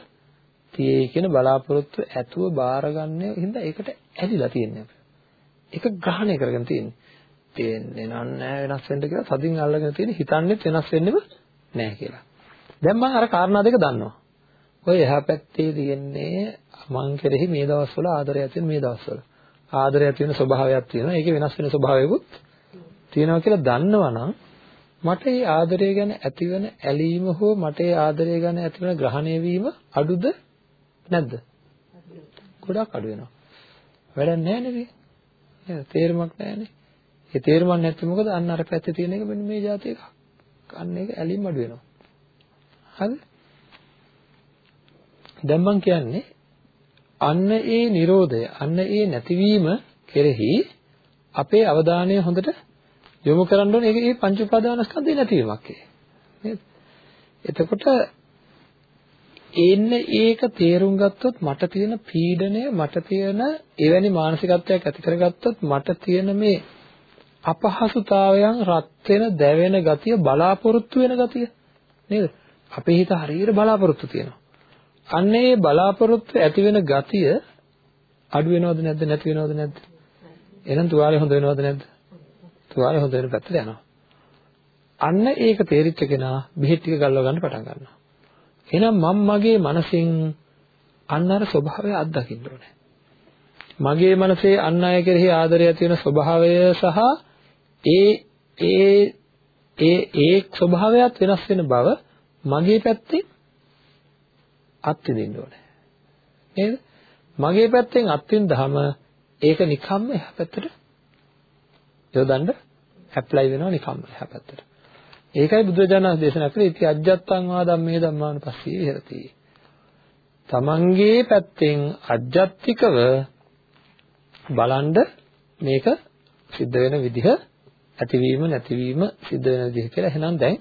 තියේ කියන බලාපොරොත්තු ඇතුව බාරගන්නේ හින්දා ඒකට ඇදිලා තියෙන්නේ අපි. ඒක ග්‍රහණය කරගෙන තියෙන්නේ. තේන්නේ නැහැ වෙනස් වෙන්න කියලා සදින් අල්ලගෙන තියෙන හිතන්නේ වෙනස් වෙන්නෙම නැහැ කියලා. දැන් මම අර කාරණා දෙක දන්නවා. ඔය එහා පැත්තේ තියෙන්නේ මං කෙරෙහි මේ දවස්වල ආදරය ඇති වෙන මේ දවස්වල. ආදරය ඇති වෙන ස්වභාවයක් තියෙනවා. ඒකේ වෙනස් වෙන ස්වභාවයකුත් තියෙනවා කියලා දන්නවනම් මට ඒ ආදරය ගැන ඇතිවන ඇලීම හෝ මට ඒ ආදරය ගැන ඇතිවන ග්‍රහණය වීම අඩුද නැද්ද? ගොඩක් අඩු වෙනවා. වැඩක් නැහැ නේද? නේද? තේරුමක් නැහැනේ. ඒ තේරුමක් නැත්නම් මොකද? අන්න අර පැත්තේ තියෙන එක මෙන්න මේ જાති එකක්. අන්න ඒක ඇලීම අඩු වෙනවා. හරිද? දැන් මම කියන්නේ අන්න ඒ Nirodha අන්න ඒ නැතිවීම කෙරෙහි අපේ අවධානය හොඳට යොමු කරන්න ඕනේ ඒක ඒ පංච උපාදානස්කන්ධේ නැතිවීමක් නේද එතකොට එන්න ඒක තේරුම් ගත්තොත් මට තියෙන පීඩනය මට තියෙන එවැනි මානසිකත්වයක් ඇති කරගත්තොත් මට තියෙන මේ අපහසුතාවයන් රත් වෙන දැවෙන ගතිය බලාපොරොත්තු වෙන ගතිය නේද අපේ හිත හරියට බලාපොරොත්තු තියෙනවා අන්න ඒ බලාපොරොත්තු ඇති වෙන ගතිය අඩු වෙනවද නැද්ද නැති වෙනවද නැද්ද? එහෙනම් තුවාලේ හොඳ වෙනවද නැද්ද? තුවාලේ හොඳ වෙන පැත්තට යනවා. අන්න ඒක තේරිච්ච කෙනා බෙහෙත් ටික ගල්ව ගන්න පටන් ගන්නවා. එහෙනම් මම මගේ මනසින් අන්න අර ස්වභාවය අත්දකින්න ඕනේ. මගේ මනසේ අන් අය කෙරෙහි ආදරය ඇති වෙන ස්වභාවය සහ ඒ ඒ ඒ ඒ ස්වභාවයත් වෙනස් වෙන බව මගේ පැත්තෙන් අත්විඳින්න ඕනේ. නේද? මගේ පැත්තෙන් අත්විඳාම ඒක නිකම්ම එහා පැත්තට යොදන්න ඇප්ලයි වෙනවා නිකම්ම එහා පැත්තට. ඒකයි බුදුරජාණන් දේශනා කළේ ඉති අජ්ජත්තං වා ධම්මේ ධම්මානුපස්සී විහෙරති. තමන්ගේ පැත්තෙන් අජ්ජත්තිකව බලන්ඩ මේක සිද්ධ වෙන විදිහ ඇතිවීම නැතිවීම සිද්ධ වෙන විදිහ කියලා එහෙනම් දැන්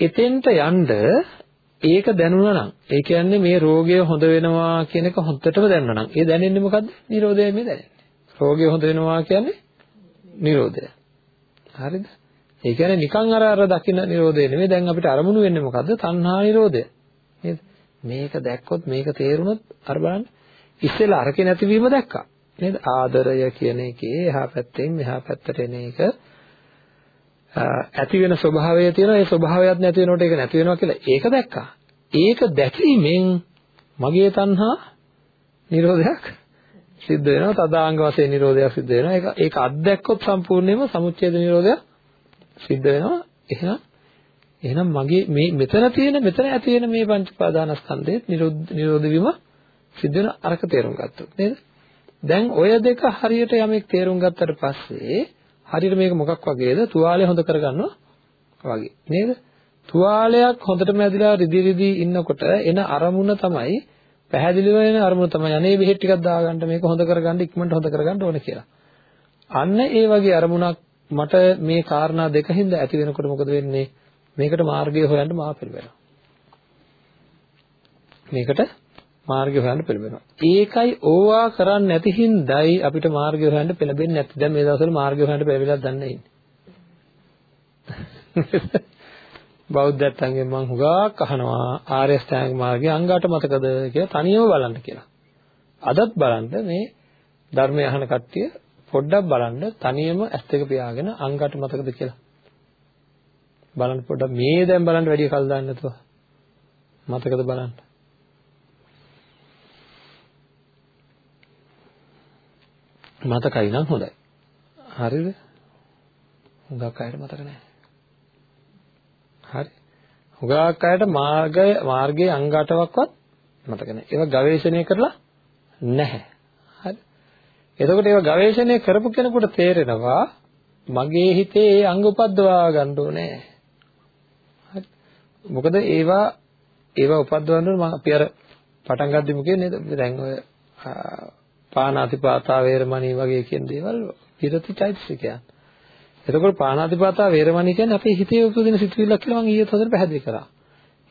එතෙන්ට යන්න ඒක දැනුණා නම් ඒ කියන්නේ මේ රෝගය හොඳ වෙනවා කියන එක හොඳටම දැනුණා නම් ඒ දැනෙන්නේ මොකද්ද? නිරෝධය මේ දැනෙන්නේ. රෝගය හොඳ වෙනවා කියන්නේ නිරෝධය. හරිද? ඒ කියන්නේ නිකන් අර අර දකින්න නිරෝධය නෙමෙයි දැන් අපිට අරමුණු වෙන්නේ මොකද්ද? තණ්හා නිරෝධය. නේද? මේක දැක්කොත් මේක තේරුණොත් අර බලන්න ඉස්සෙල්ලා අරකේ නැතිවීම දැක්කා. නේද? ආදරය කියන එකේ එහා පැත්තෙන් මෙහා පැත්තට එන එක ඇති වෙන ස්වභාවය තියෙනවා ඒ ස්වභාවයක් නැති වෙනකොට ඒක නැති වෙනවා කියලා ඒක දැක්කා. ඒක දැකීමෙන් මගේ තණ්හා නිරෝධයක් සිද්ධ වෙනවා. තදාංග වශයෙන් නිරෝධයක් සිද්ධ වෙනවා. ඒක ඒක අත්දැක්කොත් සම්පූර්ණයෙන්ම සමුච්ඡේද නිරෝධයක් සිද්ධ වෙනවා. එහෙනම් එහෙනම් මගේ මේ මෙතන තියෙන මෙතන ඇති වෙන මේ පංච පාදානස්කන්ධයේ නිරෝධ නිරෝධ වීම සිද්ධ වෙන අරක තේරුම් ගත්තොත් නේද? දැන් ඔය දෙක හරියට යමෙක් තේරුම් ගත්තට පස්සේ හරියට මේක මොකක් වගේද? තුවාලය හොඳ කරගන්නවා වගේ. නේද? තුවාලයක් හොඳටම ඇදලා රිදි රිදි ඉන්නකොට එන අරමුණ තමයි පැහැදිලිව වෙන අරමුණ තමයි අනේ බෙහෙත් ටිකක් දාගන්න මේක හොඳ කරගන්න ඉක්මනට හොඳ කරගන්න ඕනේ කියලා. අන්න ඒ වගේ අරමුණක් මට මේ කාරණා දෙකින්ද ඇති වෙනකොට මොකද වෙන්නේ? මේකට මාර්ගය හොයන්න මා පිළිවෙනවා. මේකට මාර්ගය හොයන්න පෙළඹෙනවා. ඒකයි ඕවා කරන්නේ නැති හින්දායි අපිට මාර්ගය හොයන්න පෙළඹෙන්නේ නැති. දැන් මේ දවස්වල මාර්ගය හොයන්න පෙළඹෙලා දන්නේ ඉන්නේ. බෞද්ධයන්ගෙන් මම හුඟක් අහනවා ආර්ය අෂ්ටාංග මාර්ගයේ අංගාට මතකද කියලා තනියම බලන්න කියලා. අදත් බලන්න මේ ධර්මය අහන කට්ටිය පොඩ්ඩක් බලන්න තනියම ඇස් දෙක පියාගෙන අංගාට මතකද කියලා. බලන්න පොඩ්ඩක් මේ දැන් බලන්න වැඩි කල් දාන්න නැතුව. මතකද බලන්න. මතකයි නම් හොඳයි. හරිද? හුඟක් අයට මතක නැහැ. හරි. හුඟක් අයට මාර්ගය මාර්ගයේ අංග 8ක්වත් මතක නැහැ. ඒවා ගවේෂණය කරලා නැහැ. හරි. එතකොට ඒවා ගවේෂණය කරපු කෙනෙකුට තේරෙනවා මගේ හිතේ ඒ අංග උපද්දවා ගන්න ඕනේ. හරි. මොකද ඒවා ඒවා උපද්දවන්න මම අපි අර පටන් ගද්දිම කියන්නේ නේද? දැන් ඔය පාණාතිපාතා වේරමණී වගේ කියන දේවල් විරති චෛතසිකයන්. එතකොට පාණාතිපාතා වේරමණී කියන්නේ අපේ හිතේ උපදින සිතුවිල්ලක් කියලා මම ඊයේ හොඳට පැහැදිලි කරා.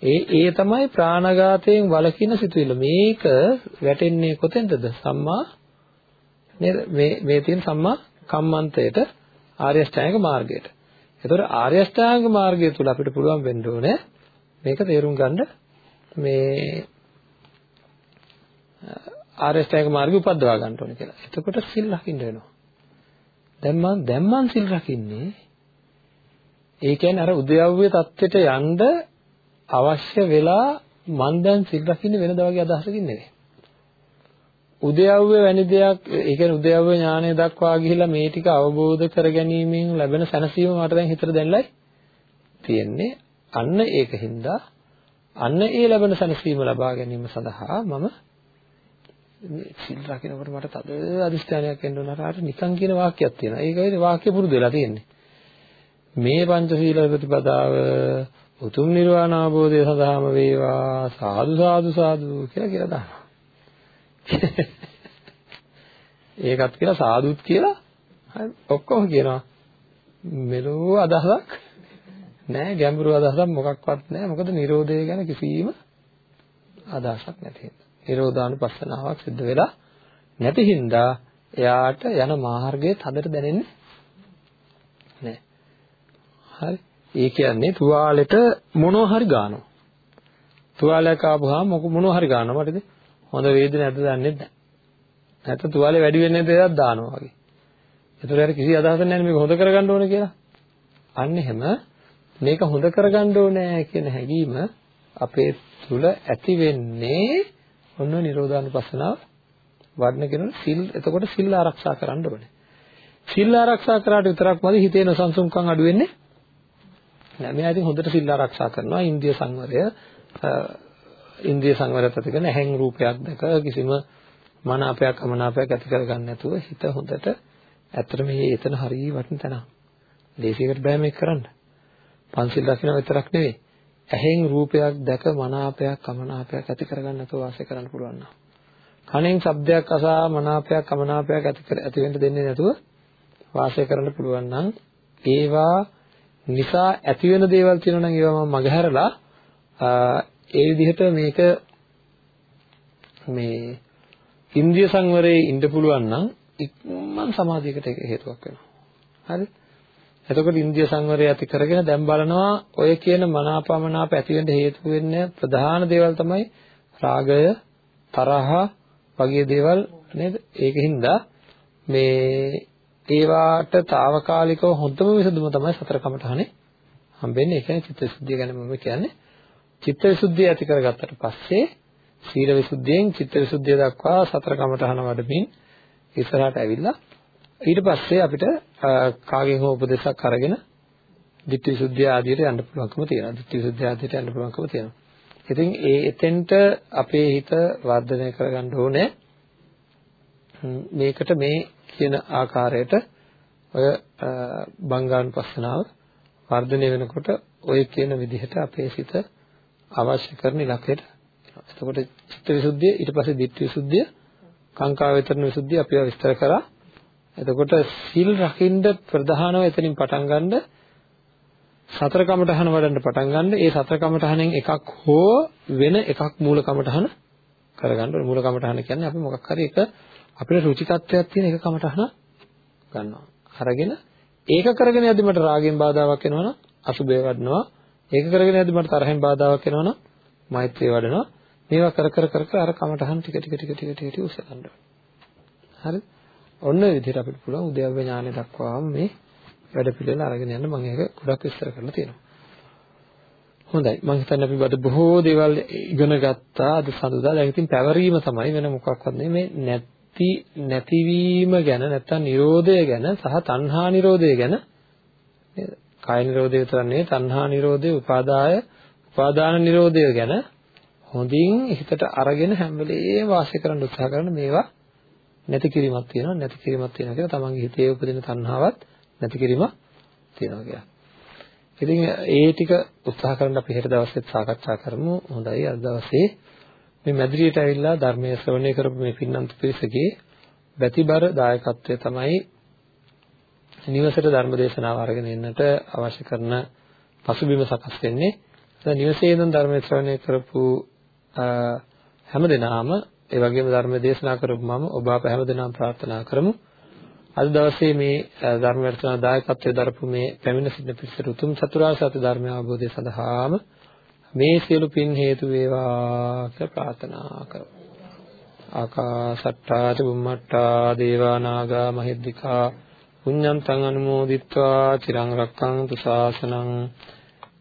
ඒ ඒ තමයි ප්‍රාණඝාතයෙන් වළකින සිතුවිල්ල. මේක වැටෙන්නේ කොතෙන්ද? සම්මා නේද? මේ මේ තියෙන සම්මා කම්මන්තයට ආර්ය අෂ්ටාංග මාර්ගයට. එතකොට ආර්ය අෂ්ටාංග මාර්ගය තුල අපිට පුළුවන් වෙන්න ඕනේ මේක තේරුම් ගන්න මේ ආර්ය අෂ්ටාංග මාර්ගය උපද්දවා ගන්න ඕනේ කියලා. එතකොට සිල් රකින්න වෙනවා. දැන් මම දැන් මම සිල් රකින්නේ ඒ කියන්නේ අර උද්‍යව්‍ය தත්වෙට යන්න අවශ්‍ය වෙලා මම දැන් සිල් රකින්නේ වෙනද වගේ අදහසකින් නෙවෙයි. උද්‍යව්‍ය වැනි දෙයක් ඒ කියන්නේ උද්‍යව්‍ය ඥානය දක්වා ගිහිලා මේ ටික අවබෝධ කරගැනීමෙන් ලැබෙන සැනසීම මට දැන් හිතට දැන්ලයි තියෙන්නේ. අන්න ඒකින්ද අන්න ඒ ලැබෙන සැනසීම ලබා ගැනීම සඳහා මම සිල් රකින්නකොට මට තද අදිස්ත්‍යානයක් එන්න උනාට අර නිකන් කියන වාක්‍යයක් තියෙනවා. ඒකයි වාක්‍ය පුරුදු වෙලා තියෙන්නේ. මේ පංචශීල ප්‍රතිපදාව උතුම් නිර්වාණ අවබෝධය සඳහාම වේවා සාදු සාදු සාදු කියලා කියලා දානවා. ඒකත් කියලා සාදුත් කියලා හරි ඔක්කොම කියනවා. මෙලෝ අදහසක් නෑ ගැඹුරු අදහසක් මොකක්වත් නෑ. මොකද Nirodha ගැන කිසිම අදහසක් නැති හින්දා. නිරෝධානුපස්සනාවක් සිද්ධ වෙලා නැති හින්දා එයාට යන මාර්ගයේ තදට දැනෙන්නේ නැහැ. හරි. ඒ කියන්නේ තුවාලෙට මොනවා හරි ගන්නවා. තුවාලයක් ආපුවාම මොනවා හරි ගන්නවා මටද? හොඳ වේදන නැද්ද දන්නේ නැහැ. නැත්නම් තුවාලේ වැඩි වෙන්නේ නැද්ද ඒවත් දානවා වගේ. ඒතර හරි කිසි අදහසක් නැහැ මේක හොඳ කරගන්න ඕනේ කියලා. අන්න එහෙම මේක හොඳ කරගන්න ඕනේ කියන හැඟීම අපේ තුල ඇති වෙන්නේ ඔන්න නිරෝධානුපස්සනාව වඩන කෙනෙක් සිල් එතකොට සිල් ආරක්ෂා කරන්න ඕනේ. සිල් ආරක්ෂා කරාට විතරක් මදි හිතේ නොසන්සුන්කම් අඩු වෙන්නේ නෑ. මෙයා ඉතින් හොඳට සිල් ආරක්ෂා කරනවා. ඉන්දිය සංවරය ඉන්දිය සංවරයත් ඇති කරන ඇහෙන් රූපයක් දැක කිසිම මනාපයක් අමනාපයක් ඇති කරගන්න නැතුව හිත හොඳට ඇත්තට මේ එතන හරිය වටින තැන. දේශයකට බෑ මේක කරන්න. පන්සිල් රකින්න විතරක් නෙවෙයි. ඇහෙන් රූපයක් දැක මනාපයක් අමනාපයක් ඇති කරගන්න නැතුව වාසය කරන්න පුළුවන් නම් කනෙන් ශබ්දයක් අසා මනාපයක් අමනාපයක් ඇති කර ඇති වෙන්න දෙන්නේ නැතුව වාසය කරන්න පුළුවන් නම් ඒවා නිසා ඇති වෙන දේවල් තියෙනවා නම් ඒවා මම මගහැරලා ඒ විදිහට මේක මේ ඉන්ද්‍රිය සංවරයේ ඉන්න පුළුවන් නම් ඉක්මන් සමාධියකට හේතුවක් වෙනවා. හරි? එතකොට ඉන්ද්‍රිය සංවරය ඇති කරගෙන දැන් බලනවා ඔය කියන මනාපමනාප ඇති වෙන්න හේතු වෙන්නේ ප්‍රධාන දේවල් තමයි රාගය, තරහ වගේ දේවල් නේද? ඒකින්ද මේ ඒවාට తాවකාලිකව හොඳම විසඳුම තමයි සතර කමඨහනේ හම්බෙන්නේ. ඒ කියන්නේ චිත්තවිසුද්ධිය ගැන මම කියන්නේ. චිත්තවිසුද්ධිය ඇති කරගත්තට පස්සේ සීල විසුද්ධියෙන් චිත්තවිසුද්ධිය දක්වා සතර කමඨහන වඩමින් ඉස්සරහට ඇවිල්ලා ඊට පස්සේ අපිට කාගෙන් හෝ උපදේශයක් අරගෙන ditthi visuddhi ආදියට යන්න පුළුවන්කම තියෙනවා. ditthi visuddhi ආදියට යන්න පුළුවන්කම තියෙනවා. ඉතින් ඒ එතෙන්ට අපේ හිත වර්ධනය කරගන්න ඕනේ. මේකට මේ කියන ආකාරයට ඔය බංගානුපස්සනාව වර්ධනය වෙනකොට ඔය කියන විදිහට අපේ සිත අවශ්‍ය කරන ඉලක්කයට එතකොට චිත්ත විසුද්ධිය ඊට පස්සේ ditthi විසුද්ධිය කාංකා වේතරණ විසුද්ධිය අපිව විස්තර කරා. එතකොට සීල් රකින්න ප්‍රධානව එතනින් පටන් ගන්න සතර කමඨහන වඩන්න පටන් ගන්න. ඒ සතර කමඨහනෙන් එකක් හෝ වෙන එකක් මූල කමඨහන කරගන්න ඕනේ. මූල කමඨහන කියන්නේ අපි මොකක් හරි එක අපිට රුචිකත්වයක් තියෙන එක කමඨහන ගන්නවා. අරගෙන ඒක කරගෙන යද්දි මට රාගෙන් බාධාවක් එනවනම් අසුබේ වඩනවා. ඒක කරගෙන යද්දි මට තරහෙන් බාධාවක් එනවනම් මෛත්‍රිය වඩනවා. මේවා කර කර කර කර අර කමටහන් ටික ටික ටික ටික ටික ටික උස ගන්න හරිද? ඔන්න ඔය විදිහට අපිට පුළුවන් උද්‍යව්‍ය ඥානය දක්වාම මේ වැඩ පිළිවෙල අරගෙන යන්න මම ඒක ගොඩක් විස්තර කරලා තියෙනවා. හොඳයි මම හිතන්නේ අපි බද බොහෝ දේවල් ඉගෙන ගත්තා අද සඳුදා දැන් ඉතින් පැවරීම තමයි වෙන මොකක්වත් නෙමෙයි නැති නැතිවීම ගැන නැත්තම් Nirodha ගැන සහ තණ්හා Nirodha ගැන නේද? කාය Nirodha විතර නෙවෙයි තණ්හා Nirodha උපාදාය උපාදාන Nirodha ගැන හොඳින් හිතට අරගෙන හැම වෙලේම වාසය කරන්න උත්සාහ කරන මේවා නැති කිරීමක් තියෙනවා නැති කිරීමක් තියෙනවා කියලා තමන්ගේ හිතේ උපදින තණ්හාවත් නැති කිරීමක් තියෙනවා කියලා. ඉතින් ඒ ටික උත්සාහ කරන්න අපි හෙට දවසෙත් සාකච්ඡා කරමු. හොඳයි අද දවසේ මේ මැදිරියට ඇවිල්ලා ධර්මයේ ශ්‍රවණය කරපු මේ පින්නන්ත පිරිසගේ බැතිබර දායකත්වය තමයි නිවසට ධර්ම දේශනාව අරගෙන එන්නට අවශ්‍ය කරන පසුබිම සකස් වෙන්නේ. නිවසේ ඉඳන් ධර්ම ශ්‍රවණය කරපු හැමදෙනාම ඒ වගේම ධර්ම දේශනා කරපු මම ඔබ අප හැමදෙනාම ප්‍රාර්ථනා කරමු. අද දවසේ මේ ධර්ම වර්තන දායකත්වයේ දරපු මේ පැමිණ සිටින පිරිසට උතුම් චතුරාර්ය සත්‍ය ධර්මය අවබෝධය සඳහාම මේ සියලු පින් හේතු වේවා කියලා ප්‍රාර්ථනා කරමු. ආකාසට්ටා චුම්මට්ටා දේවා නාග මහිද්దికා පුඤ්ඤන්තං අනුමෝදිත්වා චිරං රක්ඛන්තු ශාසනං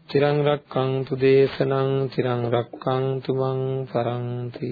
තිරං රක්ඛන්තු දේශනං තිරං රක්ඛන්තු මං පරන්ති